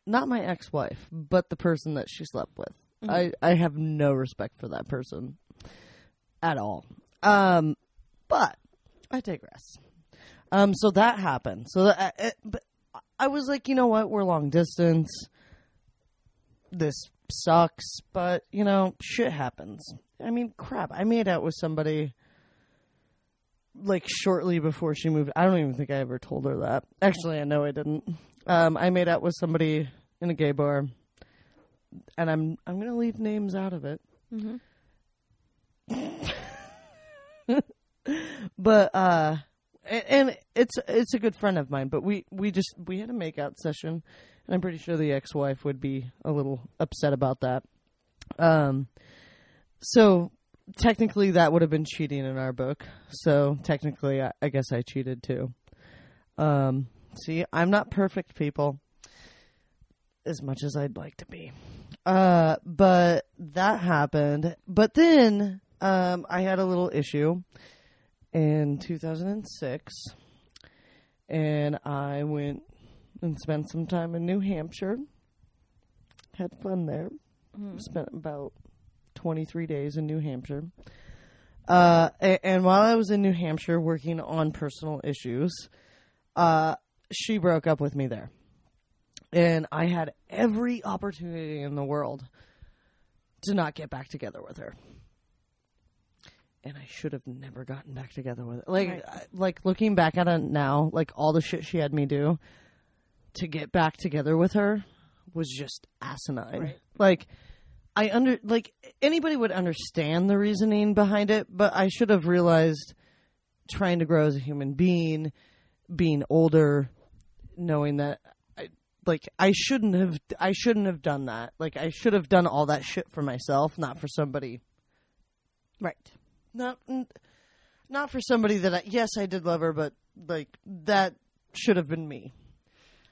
not my ex-wife, but the person that she slept with. Mhm. I I have no respect for that person at all. Um, but I digress. Um, so that happened. So that, uh, but I was like, you know what? We're long distance. This sucks, but you know, shit happens. I mean, crap. I made out with somebody like shortly before she moved. I don't even think I ever told her that. Actually, I know I didn't. Um, I made out with somebody in a gay bar, and I'm I'm gonna leave names out of it. Mm-hmm. but uh a- and it's it's a good friend of mine but we we just we had a makeout session and i'm pretty sure the ex-wife would be a little upset about that. Um so technically that would have been cheating in our book. So technically i, I guess i cheated too. Um see i'm not perfect people as much as i'd like to be. Uh but that happened. But then um i had a little issue in 2006 and I went and spent some time in New Hampshire. Had fun there. Spent about 23 days in New Hampshire. Uh, a- and while I was in New Hampshire working on personal issues, uh, she broke up with me there. And I had every opportunity in the world to not get back together with her and I should have never gotten back together with it. Like, Right. I- like looking back at it now, like all the shit she had me do to get back together with her was just asinine. Right. Like, I under like anybody would understand the reasoning behind it, but I should have realized trying to grow as a human being, being older, knowing that. I, like I shouldn't have, I shouldn't have done that. Like I should have done all that shit for myself, not for somebody Right. Not not for somebody that I, yes I did love her but like that should have been me.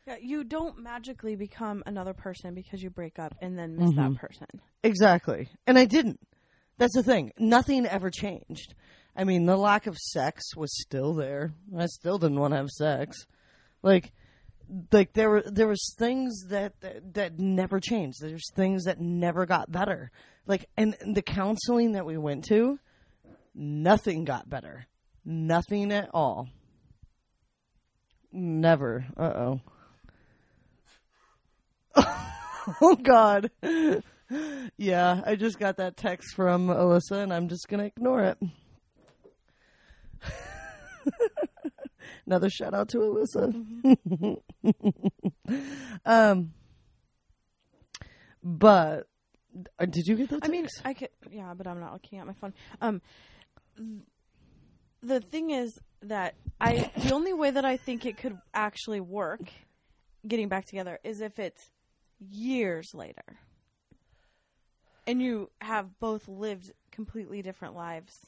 Yeah, you don't magically become another person because you break up and then miss that mm-hmm. person. exactly. And I didn't. That's the thing. Nothing ever changed. I mean the lack of sex was still there. I still didn't want to have sex. Like like there were there was things that, that that never changed. There's things that never got better. Like and the counseling that we went to nothing got better nothing at all never uh-oh Oh God. Yeah, I just got that text from Alyssa, and I'm just gonna ignore it. Another shout out to Alyssa. um, but uh, did you get that? I mean. I could, yeah, but I'm not looking at my phone. Um, the thing is that I, the only way that I think it could actually work, getting back together, is if it's years later, and you have both lived completely different lives.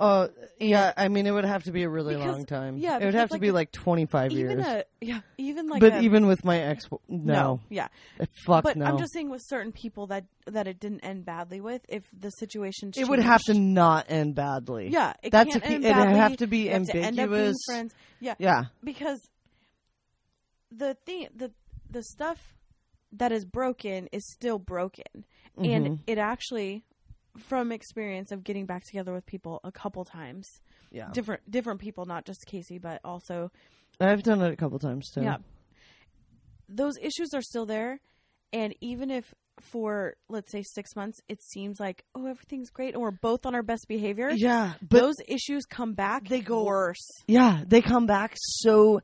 Uh, yeah, I mean, it would have to be a really Because- long time. yeah, it would because, have to like, be like 25 Even years. a, yeah, even like, but a, even with my ex, no, yeah. Uh, fuck But no. I'm just saying, with certain people that that it didn't end badly with, if the situation, it would have to changed- not end badly. Yeah, it That's can't a end it'd have to be You have end up being ambiguous. friends. Yeah, yeah, because the thing the the stuff that is broken is still broken and it actually from experience of getting back together with people a couple times yeah. different different people not just casey but also I've done it a couple times too. yeah those issues are still there and even if for let's say six months it seems like oh everything's great and we're both on our best behavior yeah, but those issues come back They go- worse yeah, they come back so.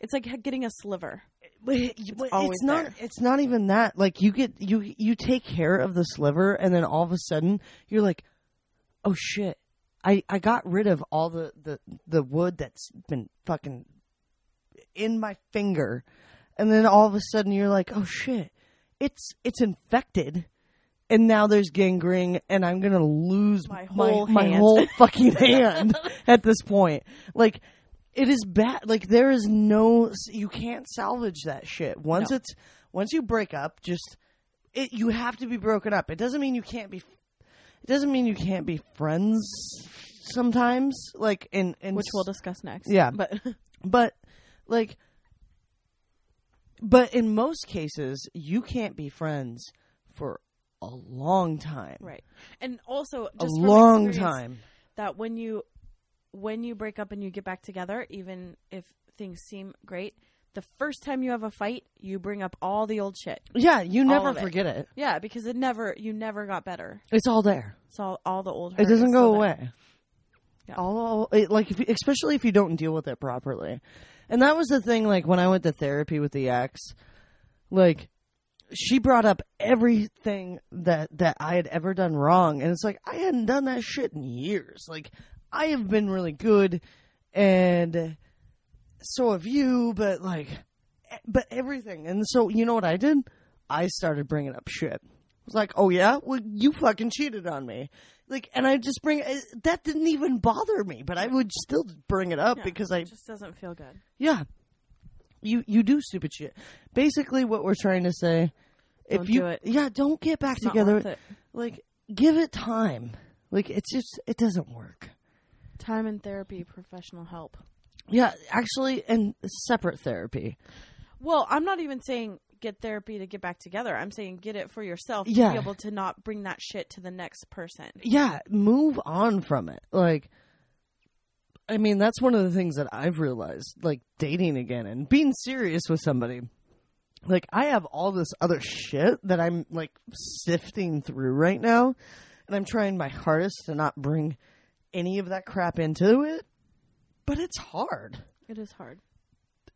it's like getting a sliver But it- but it's not. there. It's not even that. Like you get you you take care of the sliver, and then all of a sudden you're like, oh shit, I I got rid of all the the the wood that's been fucking in my finger, and then all of a sudden you're like, oh shit, it's it's infected. And now there's gangrene, and I'm gonna lose My my whole my hand. whole fucking hand at this point. Like, it is bad. Like there is no, you can't salvage that shit. Once No. it's once you break up, just it. You have to be broken up. It doesn't mean you can't be. It doesn't mean you can't be friends. Sometimes, like in in which we'll discuss next Yeah. but but like but in most cases you can't be friends for a long time Right. And also a long time that when you when you break up and you get back together, even if things seem great, the first time you have a fight, you bring up all the old shit. yeah you never of it. forget it Yeah, because it never you never got better. it's all there It's all all the old. it hurt doesn't go still there. away Yeah. all it, like if, especially if you don't deal with it properly and that was the thing like when i went to therapy with the ex like she brought up everything that that i had ever done wrong and it's like i hadn't done that shit in years like i have been really good and so have you but like e- but everything and so you know what i did i started bringing up shit I was like, oh yeah, well you fucking cheated on me, like, and I just bring eh, that didn't even bother me, but I would still bring it up Yeah, because I, It just doesn't feel good. yeah, you you do stupid shit. Basically, what we're trying to say, if Don't you, do it. yeah, don't get back It's together. Like, give it time. Like, it's just it doesn't work. Time and therapy, professional help. Yeah, actually, and separate therapy. Well, I'm not even saying get therapy to get back together. I'm saying get it for yourself to Yeah. be able to not bring that shit to the next person. yeah, move on from it. Like, I mean, that's one of the things that I've realized, like dating again and being serious with somebody. Like, I have all this other shit that I'm like sifting through right now, and I'm trying my hardest to not bring any of that crap into it. But it's hard. It is hard.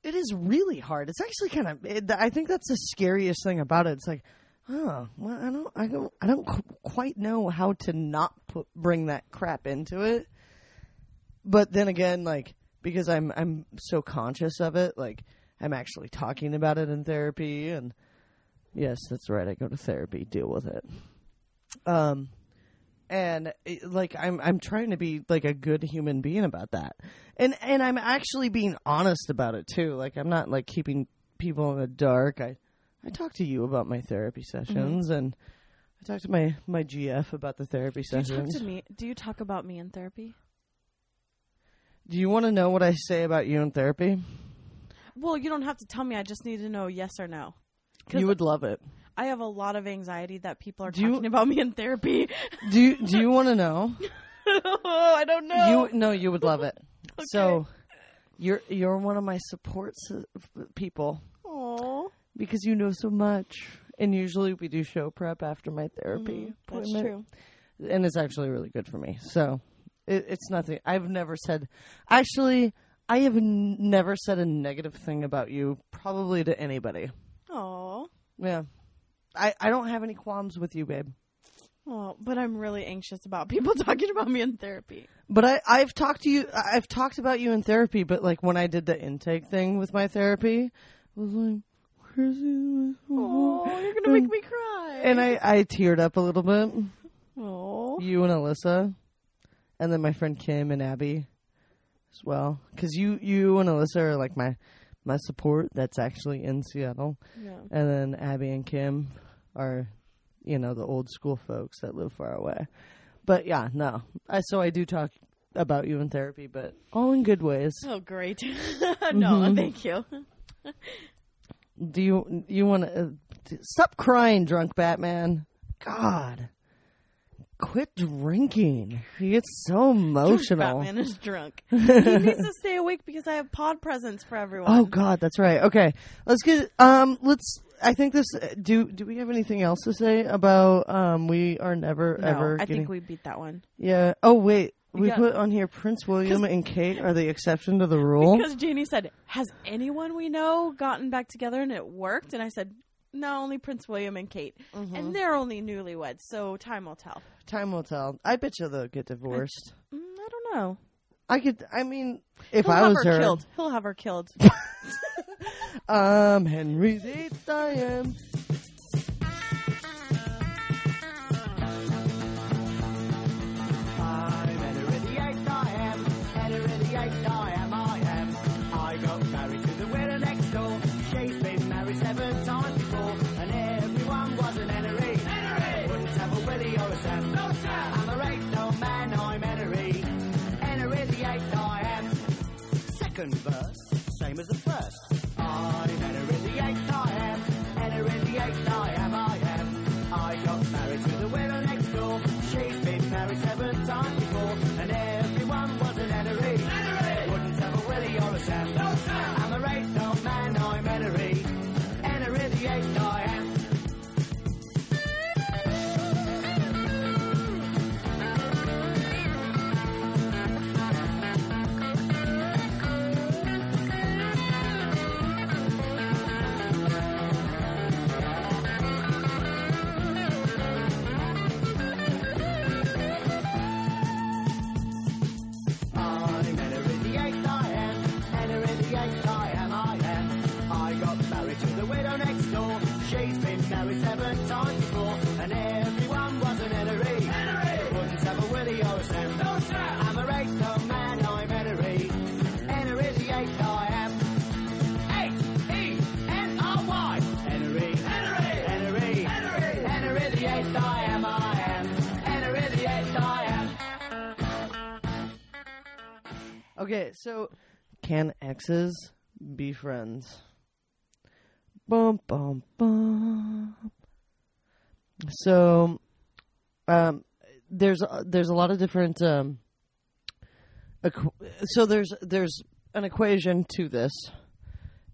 It is really hard. It's actually kind of. It, I think that's the scariest thing about it. It's like, oh, well, I don't, I don't, I don't qu- quite know how to not put bring that crap into it. But then again, like because I'm, I'm so conscious of it, like I'm actually talking about it in therapy, and yes, that's right. I go to therapy, deal with it. Um, and it, like I'm I'm trying to be like a good human being about that. And and I'm actually being honest about it too. Like I'm not like keeping people in the dark. I I talk to you about my therapy mm-hmm. sessions and I talk to my my GF about the therapy sessions. Do you talk to me? Do you talk about me in therapy? Do you want to know what I say about you in therapy? Well, you don't have to tell me. I just need to know yes or no. You would love it. I have a lot of anxiety that people are Do you- talking about me in therapy. Do you, do you want to know? oh, I don't know. You no, you would love it. So you're you're one of my support people Aw. because you know so much and usually we do show prep after my therapy Mhm, That's true. and it's actually really good for me. So it, it's nothing. I've never said. Actually, I have n- never said a negative thing about you, probably to anybody. Aw. Yeah, I I don't have any qualms with you, babe. Oh, but I'm really anxious about people talking about me in therapy. But I, I've talked to you. I've talked about you in therapy. But like when I did the intake thing with my therapy, I was like, Chrissy, Oh, you're gonna make me cry. and I, I teared up a little bit. oh, You and Alyssa, and then my friend Kim and Abby as well. Because you, you and Alyssa are like my my support. That's actually in Seattle, yeah. and then Abby and Kim are, you know, the old school folks that live far away. But yeah, no. I so I do talk about you in therapy, but all in good ways. Oh, great. no, Mhm. thank you. Do you you want to uh, stop crying, drunk Batman? God, quit drinking. He gets so emotional. Batman is drunk. he needs to stay awake because I have pod presents for everyone. Oh God, that's right. Okay, let's get um. Let's. I think this. Do do we have anything else to say about um? We are never no, ever. I getting, think we beat that one Yeah. Oh wait, we got- put on here Prince William and Kate are the exception to the rule. because Janie said, "Has anyone we know gotten back together and it worked?" And I said, "No, only Prince William and Kate, Mm-hmm. and they're only newlyweds, so time will tell." Time will tell. I bet you they'll get divorced. Mm, I don't know. I could. I mean, if He'll I was her her, killed. He'll have her killed. I'm Henry's eighth. I am. Second Okay, so can exes be friends? Bum bum bum. So, um, there's a, there's a lot of different um. Equ- so there's there's an equation to this,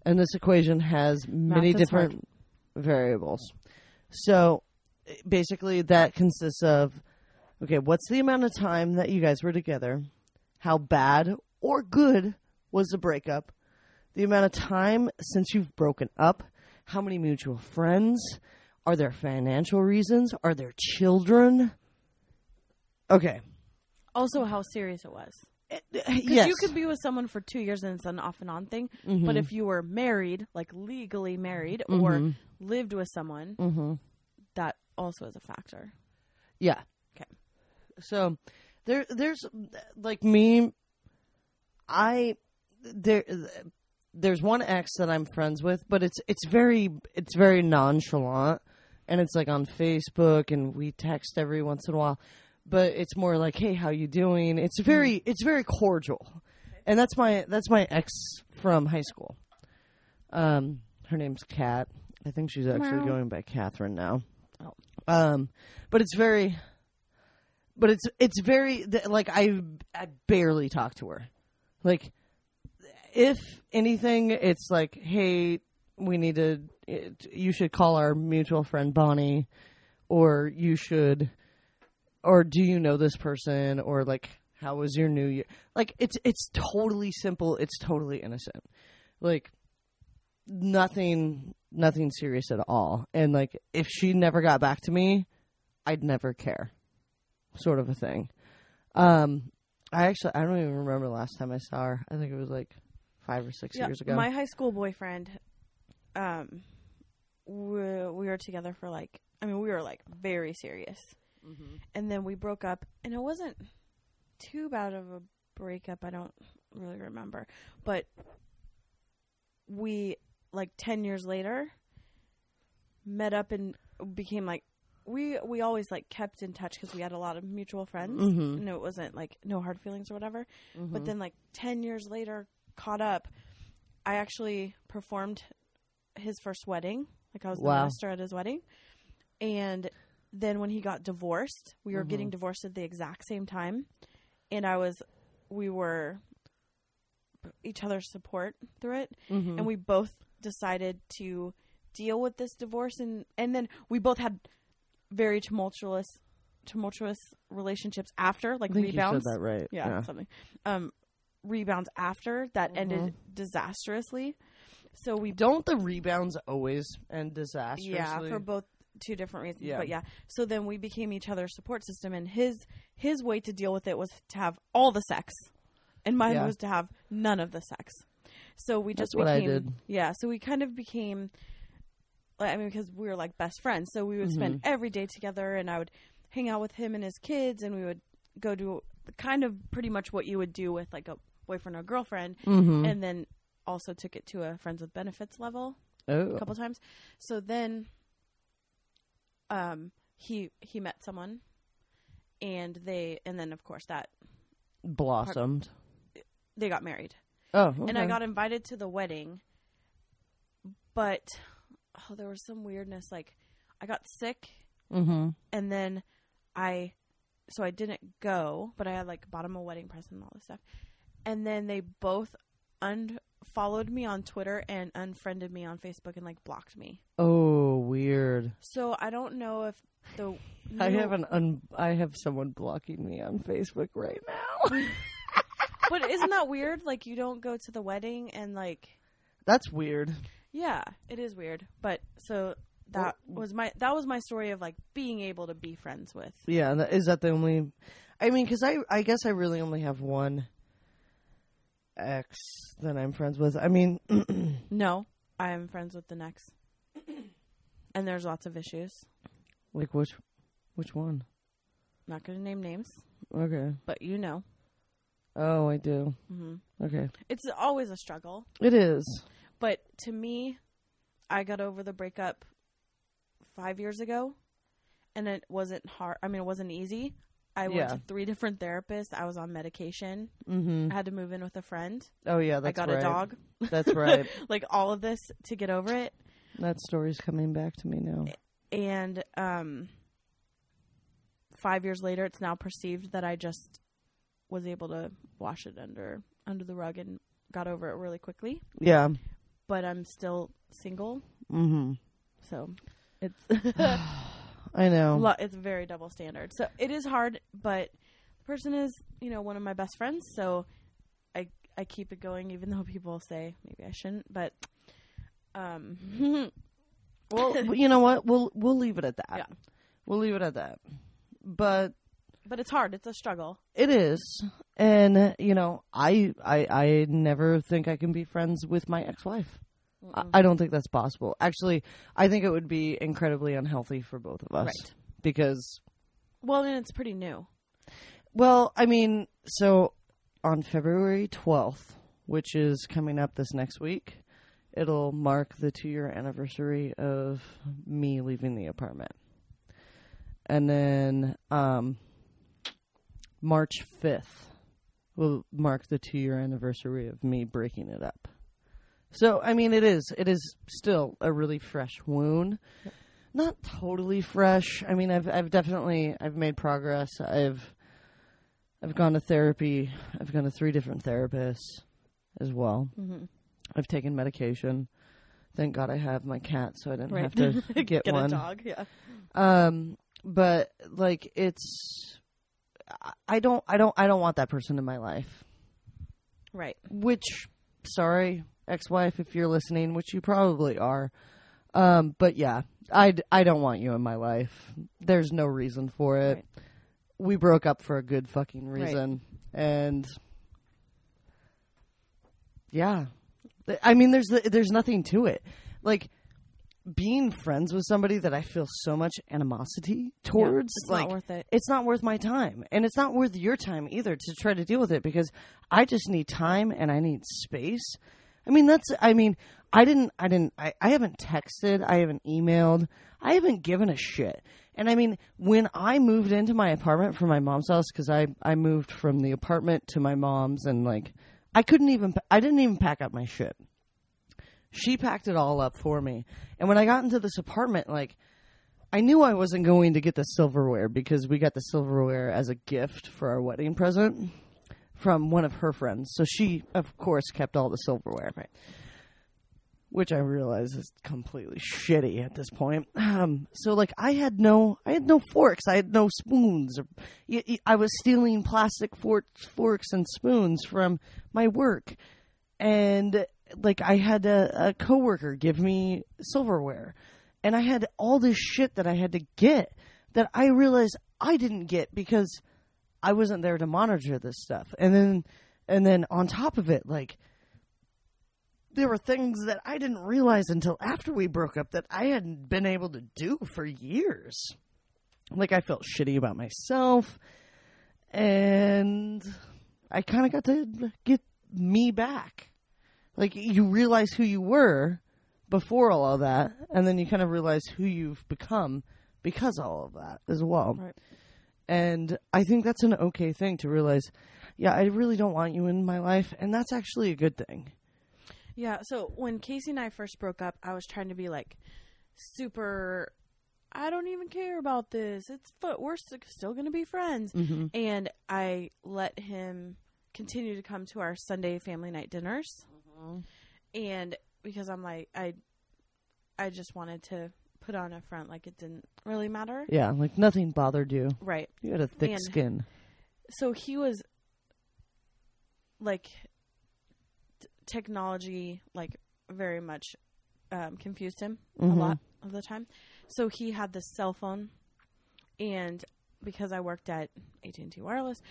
and this equation has many different variables. So basically, that consists of okay, what's the amount of time that you guys were together? How bad or good was the breakup? The amount of time since you've broken up? How many mutual friends? Are there financial reasons? Are there children? Okay. also, how serious it was. Eh, eh, because Yes. you could be with someone for two years and it's an off and on thing. But mm-hmm. if you were married, like legally married, or mm-hmm. lived with someone, mm-hmm. that also is a factor. Yeah. Okay. So there there's like me I there there's one ex that I'm friends with, but it's it's very it's very nonchalant and it's like on Facebook and we text every once in a while. But it's more like, "Hey, how you doing?" It's very it's very cordial. And that's my that's my ex from high school. Um her name's Kat. I think she's actually Meow. going by Catherine now. Oh. Um but it's very but it's it's very like I I barely talk to her. Like if anything it's like hey we need to. It, you should call our mutual friend Bonnie, or you should, or do you know this person, or like how was your New Year? Like it's it's totally simple. It's totally innocent. Like nothing nothing serious at all. And like if she never got back to me, I'd never care. Sort of a thing. Um I actually I don't even remember the last time I saw her. I think it was like 5 or 6 Yeah, years ago. My high school boyfriend, um, we, we were together for like, I mean, we were like very serious. And then we broke up, and it wasn't too bad of a breakup. I don't really remember. But we, like 10 years later, met up and became like, we we always like kept in touch because we had a lot of mutual friends, Mhm. and it wasn't like no hard feelings or whatever. Mm-hmm. But then like 10 years later, caught up, I actually performed his first wedding. Like I was the Wow. minister at his wedding. And then when he got divorced, we were getting divorced at the exact same time. And I was, we were each other's support through it. Mm-hmm. And we both decided to deal with this divorce. And, and then we both had very tumultuous, tumultuous relationships after, like I think rebounds you said that right. yeah, something um rebounds after that Mm-hmm. ended disastrously so we Don't the rebounds always end disastrously? yeah for both two different reasons Yeah. but yeah so then we became each other's support system and his his way to deal with it was to have all the sex and mine Yeah. was to have none of the sex so we just That's what I became did. yeah so we kind of became like, i mean because we were like best friends so we would spend Mm-hmm. every day together and i would hang out with him and his kids and we would go do kind of pretty much what you would do with like a boyfriend or girlfriend Mm-hmm. and then also took it to a friends with benefits level a oh. couple times. So then, um, he he met someone, and they and then of course that blossomed. they got married, Oh, and I got invited to the wedding, but oh, there was some weirdness. Like I got sick, Mm-hmm. and then I so I didn't go, but I had like bought him a wedding present and all this stuff, and then they both unfollowed me on Twitter and unfriended me on Facebook and like blocked me. Oh, weird. So I don't know if the I have an un- I have someone blocking me on Facebook right now. but isn't that weird? Like you don't go to the wedding and like That's weird. Yeah, it is weird. But so that was my that was my story of like being able to be friends with. Yeah, that, is that the only? I mean, because I I guess I really only have one ex that I'm friends with. I mean, No, I am friends with the next, and there's lots of issues. like which which one? Not going to name names, Okay. but you know, Oh, I do. hmm Okay. it's always a struggle. It is. But to me, I got over the breakup five years ago, and it wasn't hard. I mean, it wasn't easy. I went Yeah. to three different therapists. I was on medication. Mm-hmm. I had to move in with a friend. Oh yeah, that's right. I got right. a dog. That's right. like all of this to get over it. that story's coming back to me now. And um, five years later, it's now perceived that I just was able to wash it under under the rug and got over it really quickly. Yeah. But I'm still single, Mm-hmm. so it's I know. Lo- it's very double standard. So it is hard, but the person is, you know, one of my best friends. So I I keep it going, even though people say maybe I shouldn't. But um, well, you know what? We'll we'll leave it at that. Yeah. We'll leave it at that. But but it's hard. It's a struggle. It is, and you know, I I I never think I can be friends with my ex-wife. I, I don't think that's possible. Actually, I think it would be incredibly unhealthy for both of us. Right. Because, Well, and it's pretty new. well, I mean, so on February twelfth, which is coming up this next week, it'll mark the two-year anniversary of me leaving the apartment, and then um, March fifth will mark the two year anniversary of me breaking it up. So I mean it is it is still a really fresh wound. Not totally fresh. I mean I've I've definitely I've made progress. I've I've gone to therapy. I've gone to three different therapists as well. Mm-hmm. I've taken medication. Thank God I have my cat, so I didn't Right. have to get, Get one. a dog. Yeah. Um, but like it's, I- don't, I don't, I don't want that person in my life. Right. Which, sorry, ex-wife, if you're listening, which you probably are. Um, but yeah, I I don't want you in my life. There's no reason for it. Right. We broke up for a good fucking Right. reason, and yeah, I mean, there's there's nothing to it. Like being friends with somebody that I feel so much animosity towards, it's like not worth it. it's not worth my time. And it's not worth your time either to try to deal with it because i just need time and i need space. I mean that's i mean i didn't i didn't i, I haven't texted i haven't emailed i haven't given a shit. And i mean when i moved into my apartment from my mom's house because i i moved from the apartment to my mom's and like i couldn't even i didn't even pack up my shit she packed it all up for me and when i got into this apartment like I knew I wasn't going to get the silverware because we got the silverware as a gift for our wedding present from one of her friends. So she, of course, kept all the silverware. Right. Which I realize is completely shitty at this point. Um, so like I had no, I had no forks, I had no spoons. Or, y- y- I was stealing plastic forks, forks and spoons from my work, and like I had a, a coworker give me silverware and I had all this shit that I had to get that I realized I didn't get because I wasn't there to monitor this stuff. And then and then on top of it like there were things that I didn't realize until after we broke up that I hadn't been able to do for years. Like I felt shitty about myself and I kind of got to get me back. Like you realize who you were before all of that, and then you kind of realize who you've become because of all of that as well. Right. And I think that's an okay thing to realize. Yeah, I really don't want you in my life, and that's actually a good thing. Yeah. So when Casey and I first broke up, I was trying to be like super. I don't even care about this. It's but we're still going to be friends. Mm-hmm. And I let him continue to come to our Sunday family night dinners. And because I'm like I I just wanted to put on a front like it didn't really matter. Yeah, like nothing bothered you. Right. You had a thick And- skin. So he was like t- technology like very much um, confused him Mhm. a lot of the time. So he had this cell phone and because I worked at AT&T Wireless,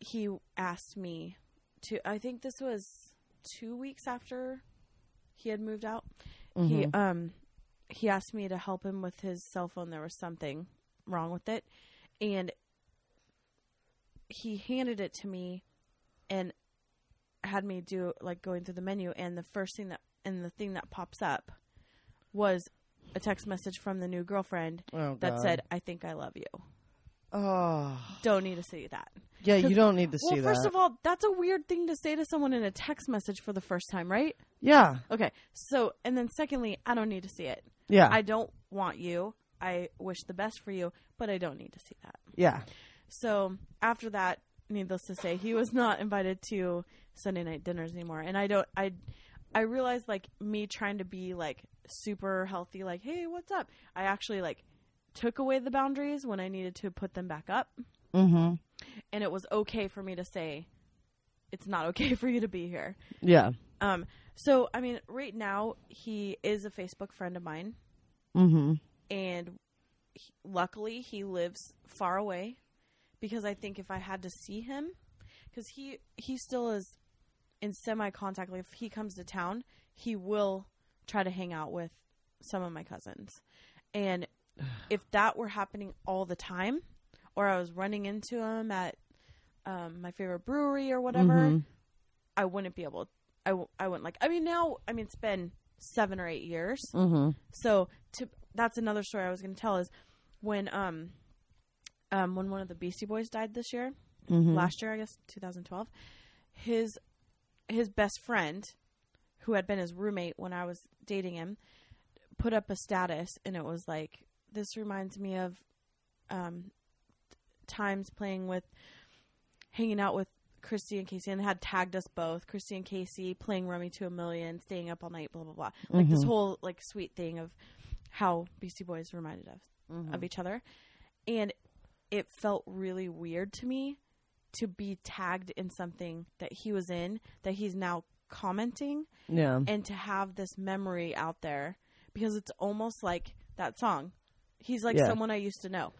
he asked me to I think this was 2 weeks after he had moved out. He Mhm. um he asked me to help him with his cell phone. There was something wrong with it, and he handed it to me, and had me do like going through the menu. And the first thing that and the thing that pops up was a text message from the new girlfriend Oh, that God. said, "I think I love you." "Oh, Don't need to see that. Yeah, you don't need to see Well, first that." of all, that's a weird thing to say to someone in a text message for the first time, right? yeah, Okay. So, and then secondly, I don't need to see it. yeah, I don't want you. I wish the best for you, but I don't need to see that. yeah. So after that, needless to say, he was not invited to Sunday night dinners anymore. And I don't, I, I realized like me trying to be like super healthy, like, hey, what's up? I actually like took away the boundaries when I needed to put them back up, Mm-hmm. and it was okay for me to say, it's not okay for you to be here. Yeah. Um. So I mean, right now he is a Facebook friend of mine. Mm-hmm. and he, luckily he lives far away because I think if I had to see him cuz he he still is in semi contact like if he comes to town he will try to hang out with some of my cousins and if that were happening all the time or I was running into him at um, my favorite brewery or whatever Mhm. I wouldn't be able I, w- I wouldn't like I mean now I mean it's been 7 or 8 years Mm-hmm. so to that's another story I was going to tell is when um um when one of the Beastie Boys died this year, Mm-hmm. last year I guess 2012, his his best friend who had been his roommate when I was dating him put up a status and it was like this reminds me of um times playing with hanging out with Christy and Casey, and they had tagged us both, Christy and Casey, playing Rummy to a Million, staying up all night, blah blah blah. Like this mm-hmm. whole like sweet thing of how Beastie Boys reminded us of mm-hmm. each other, and it felt really weird to me to be tagged in something that he was in that he's now commenting Yeah. and to have this memory out there because it's almost like that song. He's like Yeah. someone I used to know.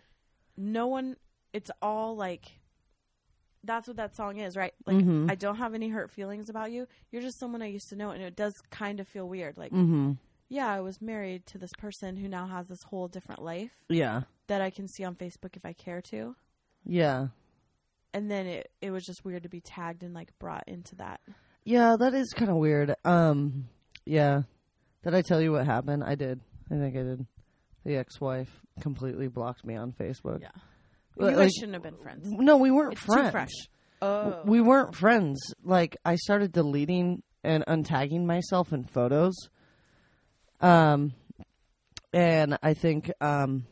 No one it's all like that's what that song is, right? Like Mhm. I don't have any hurt feelings about you. You're just someone I used to know and it does kind of feel weird. Like Mm-hmm. yeah, I was married to this person who now has this whole different life Yeah. that I can see on Facebook if I care to. Yeah. And then it it was just weird to be tagged and like brought into that. Yeah, that is kind of weird. Um, yeah. Did I tell you what happened? I did. I think I did. The ex-wife completely blocked me on Facebook. Yeah. You guys shouldn't have been friends. No, we weren't It's friends. too fresh. Oh. We weren't friends. Like I started deleting and untagging myself in photos. Um, and I think, um,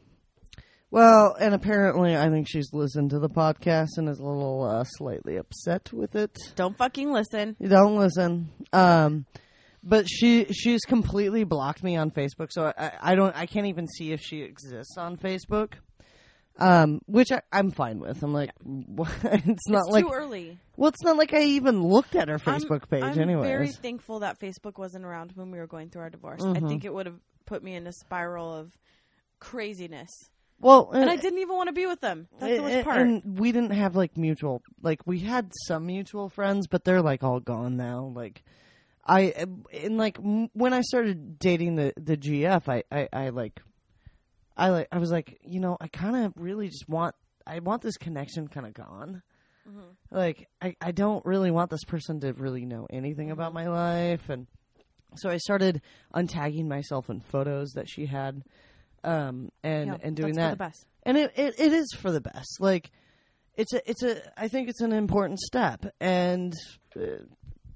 well, and apparently, I think she's listened to the podcast and is a little uh, slightly upset with it. Don't fucking listen. You don't listen. Um, but she she's completely blocked me on Facebook, so I, I don't I can't even see if she exists on Facebook. Um, which I, I'm fine with. I'm like, it's not it's like too early. well, it's not like I even looked at her Facebook I'm, page, I'm anyways. very thankful that Facebook wasn't around when we were going through our divorce. Mm-hmm. I think it would have put me in a spiral of craziness, well, and I didn't even want to be with them. That's the worst part. and we didn't have like mutual, like we had some mutual friends, but they're like all gone now. Like I, and like m- when I started dating the the GF, I, I, I like, I like, I was like, you know, I kind of really just want, I want this connection kind of gone. Mm-hmm. Like I, I don't really want this person to really know anything Mm-hmm. about my life, and so I started untagging myself in photos that she had, um, and Yeah, and doing that for the best. and it, it, it is for the best. Like it's a it's a I think it's an important step, and uh,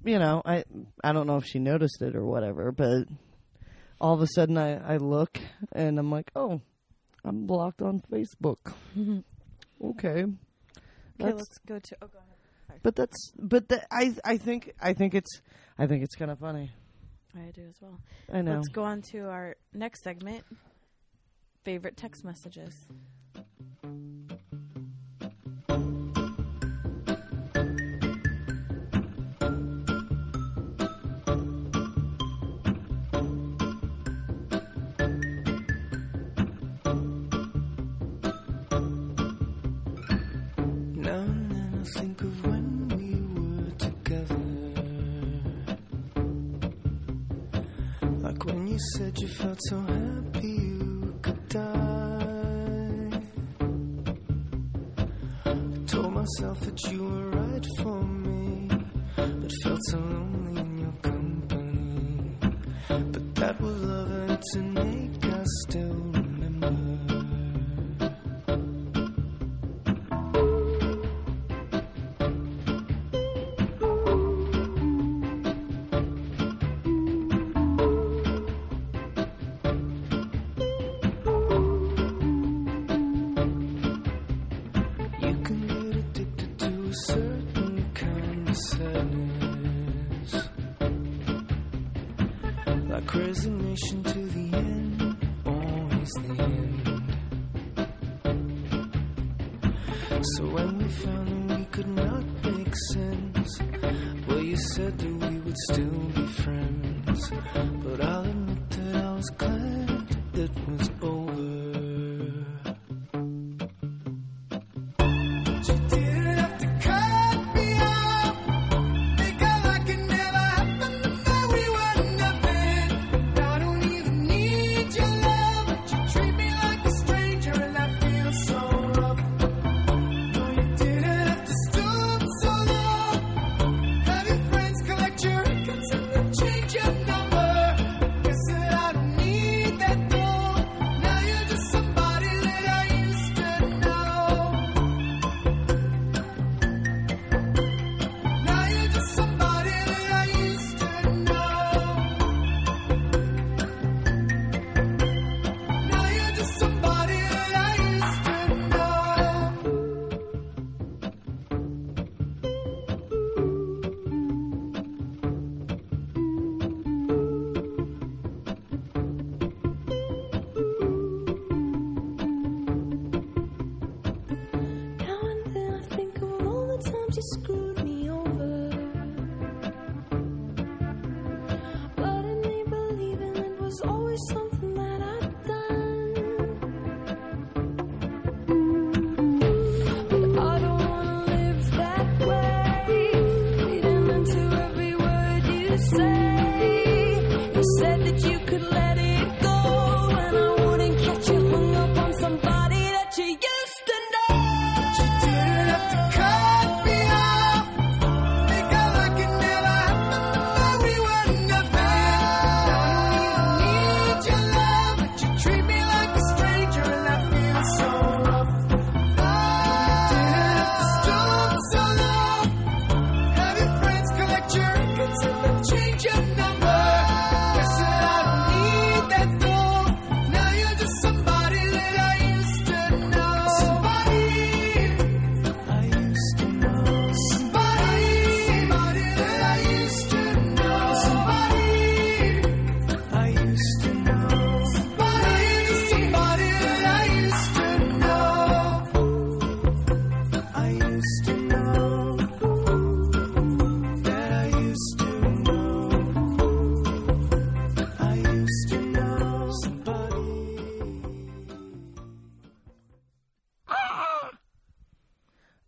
you know I I don't know if she noticed it or whatever, but all of a sudden I I look and I'm like, oh, I'm blocked on Facebook. okay, Okay, let's go to. Oh, go ahead. but that's but the, I I think I think it's I think it's kind of funny. I do as well. I know. Let's go on to our next segment. Favorite text messages. Said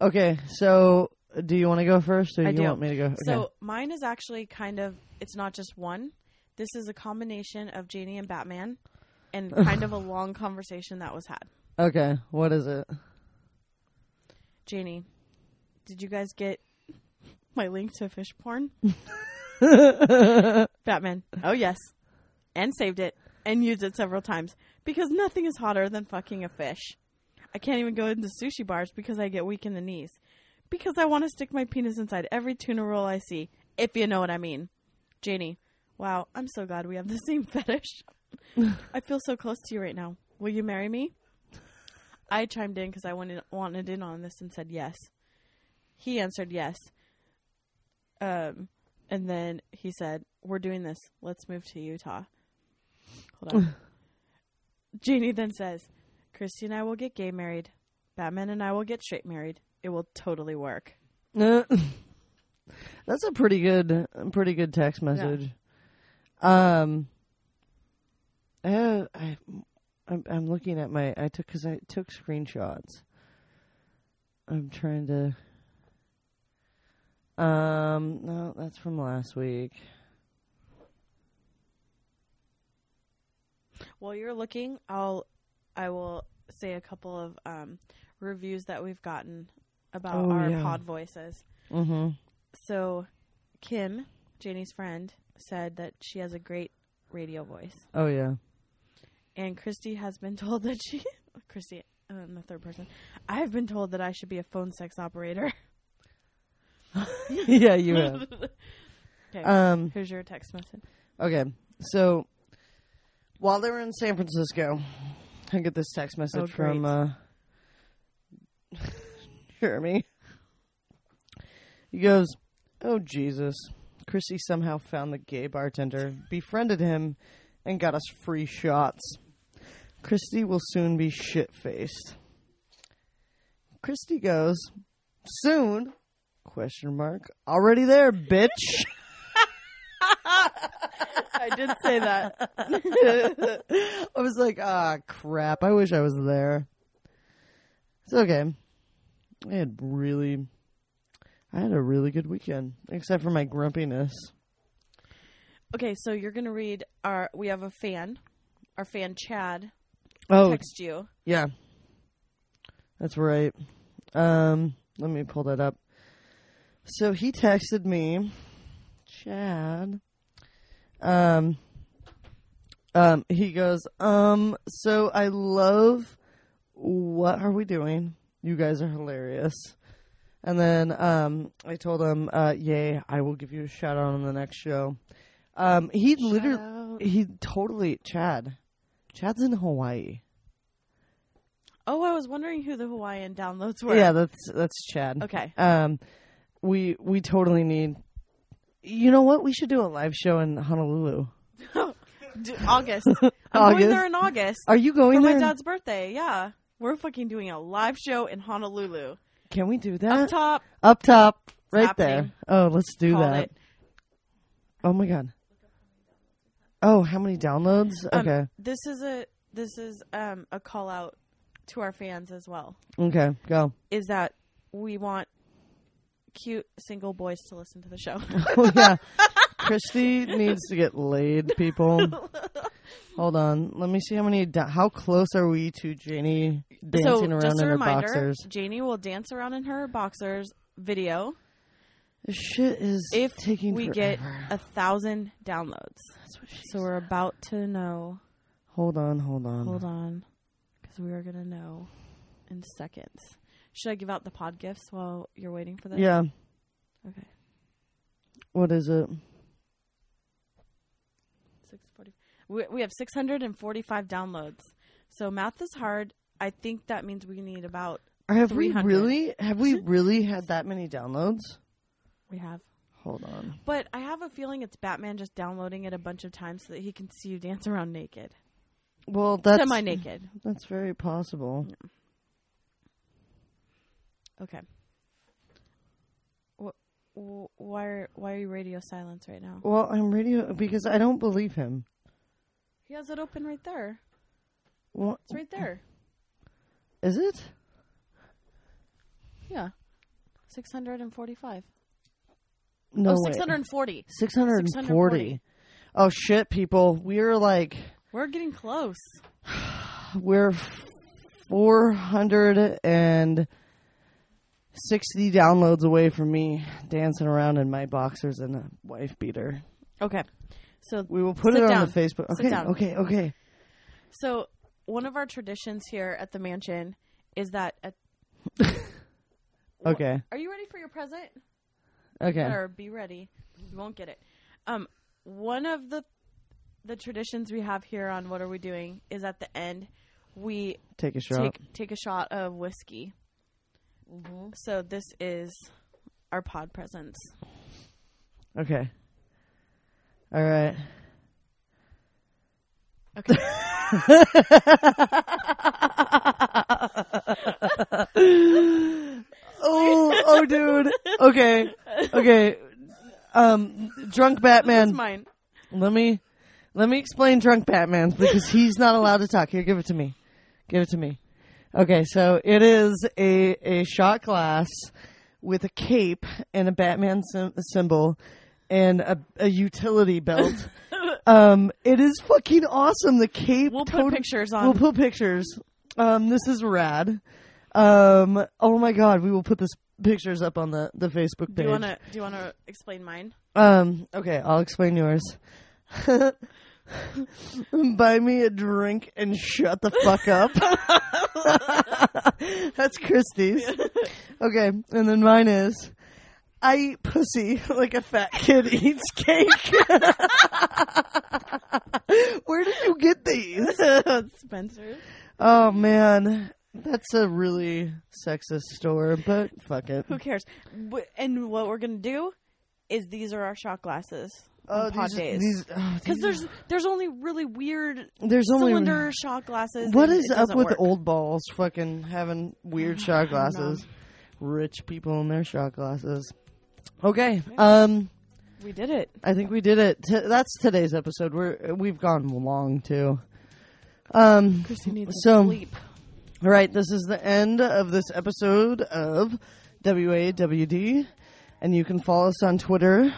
Okay, so do you want to go first, or I you do. want me to go? Okay. So mine is actually kind of it's not just one. This is a combination of Janie and Batman and kind of a long conversation that was had. okay, what is it? Janie, did you guys get my link to fish porn? Batman. Oh yes. And saved it and used it several times because nothing is hotter than fucking a fish. I can't even go into sushi bars because I get weak in the knees. Because I want to stick my penis inside every tuna roll I see, if you know what I mean. Janie, wow, I'm so glad we have the same fetish. I feel so close to you right now. Will you marry me? I chimed in because I wanted wanted in on this and said yes. He answered yes. Um, and then he said, "We're doing this. Let's move to Utah." Hold on. Janie then says, "Christy and I will get gay married. Batman and I will get straight married. It will totally work." Uh, That's a pretty good, pretty good text message. Um, I, I, I'm, I'm looking at my. I took because I took screenshots. I'm trying to. Um, no, that's from last week. While you're looking, I'll I will say a couple of um, reviews that we've gotten about Oh, our yeah. pod voices. Mm-hmm. So, Kim, Janie's friend, said that she has a great radio voice, Oh yeah. and Christy has been told that she Christy. uh, in the third person, I have been told that I should be a phone sex operator. yeah, you have. okay, Um. here's your text message. Okay, so while they were in San Francisco, I get this text message Oh, from uh, Jeremy. He goes, "Oh Jesus!" Chrissy somehow found the gay bartender, befriended him, and got us free shots. Christy will soon be shit faced. Christy goes, "Soon?" Question mark. Already there, bitch. I did say that. I was like, ah, crap. I wish I was there. It's okay. I had really, I had a really good weekend, except for my grumpiness. Okay, so you're gonna read our. We have a fan, our fan Chad Oh, text you. yeah. That's right. Um, let me pull that up. So he texted me, Chad. Um, um, he goes, um, so I love what are we doing? You guys are hilarious. And then um, I told him, uh, yay, I will give you a shout out on the next show. Um, he literally, he totally, Chad. Chad's in Hawaii. Oh, I was wondering who the Hawaiian downloads were. Yeah, that's that's Chad. Okay. Um, we we totally need. You know what? We should do a live show in Honolulu. D- August. I'm going there in August Are you going for there? my dad's birthday. Yeah, we're fucking doing a live show in Honolulu. Can we do that? Up top. Up top, right happening. there. Oh, let's do Called that. it. Oh my god. Oh, how many downloads? Um, Okay. This is a this is um a call out to our fans as well. Okay, go. Is that we want cute single boys to listen to the show. Oh yeah. Christy needs to get laid, people. Hold on. Let me see how many da- how close are we to Janie dancing so around just in a her boxers? Janie will dance around in her boxers video This shit is if taking we get a thousand downloads. That's what she So we're about to know. Hold on, hold on. Hold on, because we are gonna know in seconds. Should I give out the pod gifts while you're waiting for this? Yeah. Okay. What is it? Six forty. We we have six hundred and forty-five downloads. So math is hard. I think that means we need about. Have we really have we really had that many downloads? We have. Hold on. But I have a feeling it's Batman just downloading it a bunch of times so that he can see you dance around naked, Well, that's semi naked. That's very possible. Okay. Wh- wh- Why are why are you radio silence right now? Well, I'm radio because I don't believe him. He has it open right there. Well, It's right there. is it? Yeah. Six hundred and forty-five. No oh, 640. 640. 640. Oh shit, people. We're like We're getting close. we're 460 downloads away from me dancing around in my boxers and a wife beater. Okay. So We will put it on down. the Facebook. Okay, okay, okay. So one of our traditions here at the mansion is that. At, Okay. Are you ready for your present? Okay. Or be ready. You won't get it. Um, one of the the traditions we have here on what are we doing is at the end we Take a shot. take take a shot of whiskey. So this is our pod presence. Okay. All right. Okay. Oh, oh, dude. Okay, okay. Um, drunk That's Batman. mine. Let me, let me explain drunk Batman because he's not allowed to talk. Here, give it to me. Give it to me. Okay, so it is a a shot glass with a cape and a Batman sim- symbol and a, a utility belt. um, it is fucking awesome. The cape. We'll put pictures on. We'll put pictures. Um, this is rad. Um, oh my god, we will put this pictures up on the the Facebook page. do you want to do you want to explain mine? Um, okay, I'll explain yours. Buy me a drink and shut the fuck up. That's Christy's. Okay, and then mine is I eat pussy like a fat kid eats cake. Where did you get these? Spencer. Oh man, that's a really sexist store, but fuck it. Who cares? And what we're gonna do is these are our shot glasses on pod these, days. these, oh, Because there's there's only really weird there's only cylinder shot glasses. What is up with work. old balls fucking having weird shot glasses? Rich people in their shot glasses. Okay. Um We did it. I think we did it. T- that's today's episode. We're we've gone long too. Um So- sleep. all right, this is the end of this episode of WAWD and you can follow us on Twitter.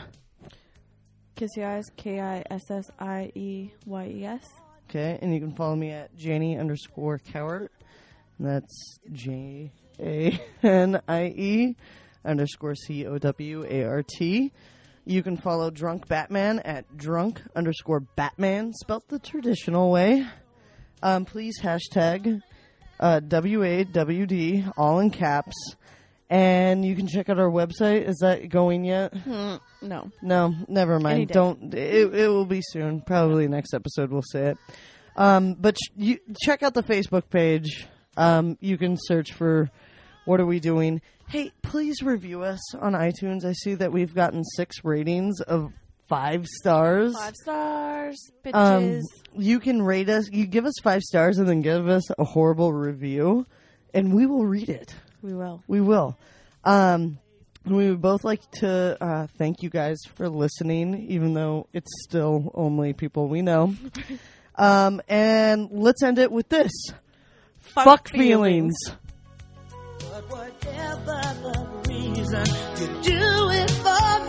Kissy eyes. K i s s i e y e s. Okay, and you can follow me at Janie underscore Cowart. That's J A N I E underscore C O W A R T. You can follow Drunk Batman at drunk underscore Batman, spelt the traditional way. Um, please hashtag uh, WAWD, all in caps. And you can check out our website. Is that going yet? No. No, never mind. Don't. It, it will be soon. Probably next episode we'll say it. Um, but ch- you check out the Facebook page. Um, you can search for what are we doing. Hey, please review us on iTunes. I see that we've gotten six ratings of five stars. Five stars, bitches. Um, you can rate us. You give us five stars and then give us a horrible review, and we will read it. We will. We will. Um, we would both like to uh, thank you guys for listening, even though it's still only people we know. um, and let's end it with this fuck, feelings. But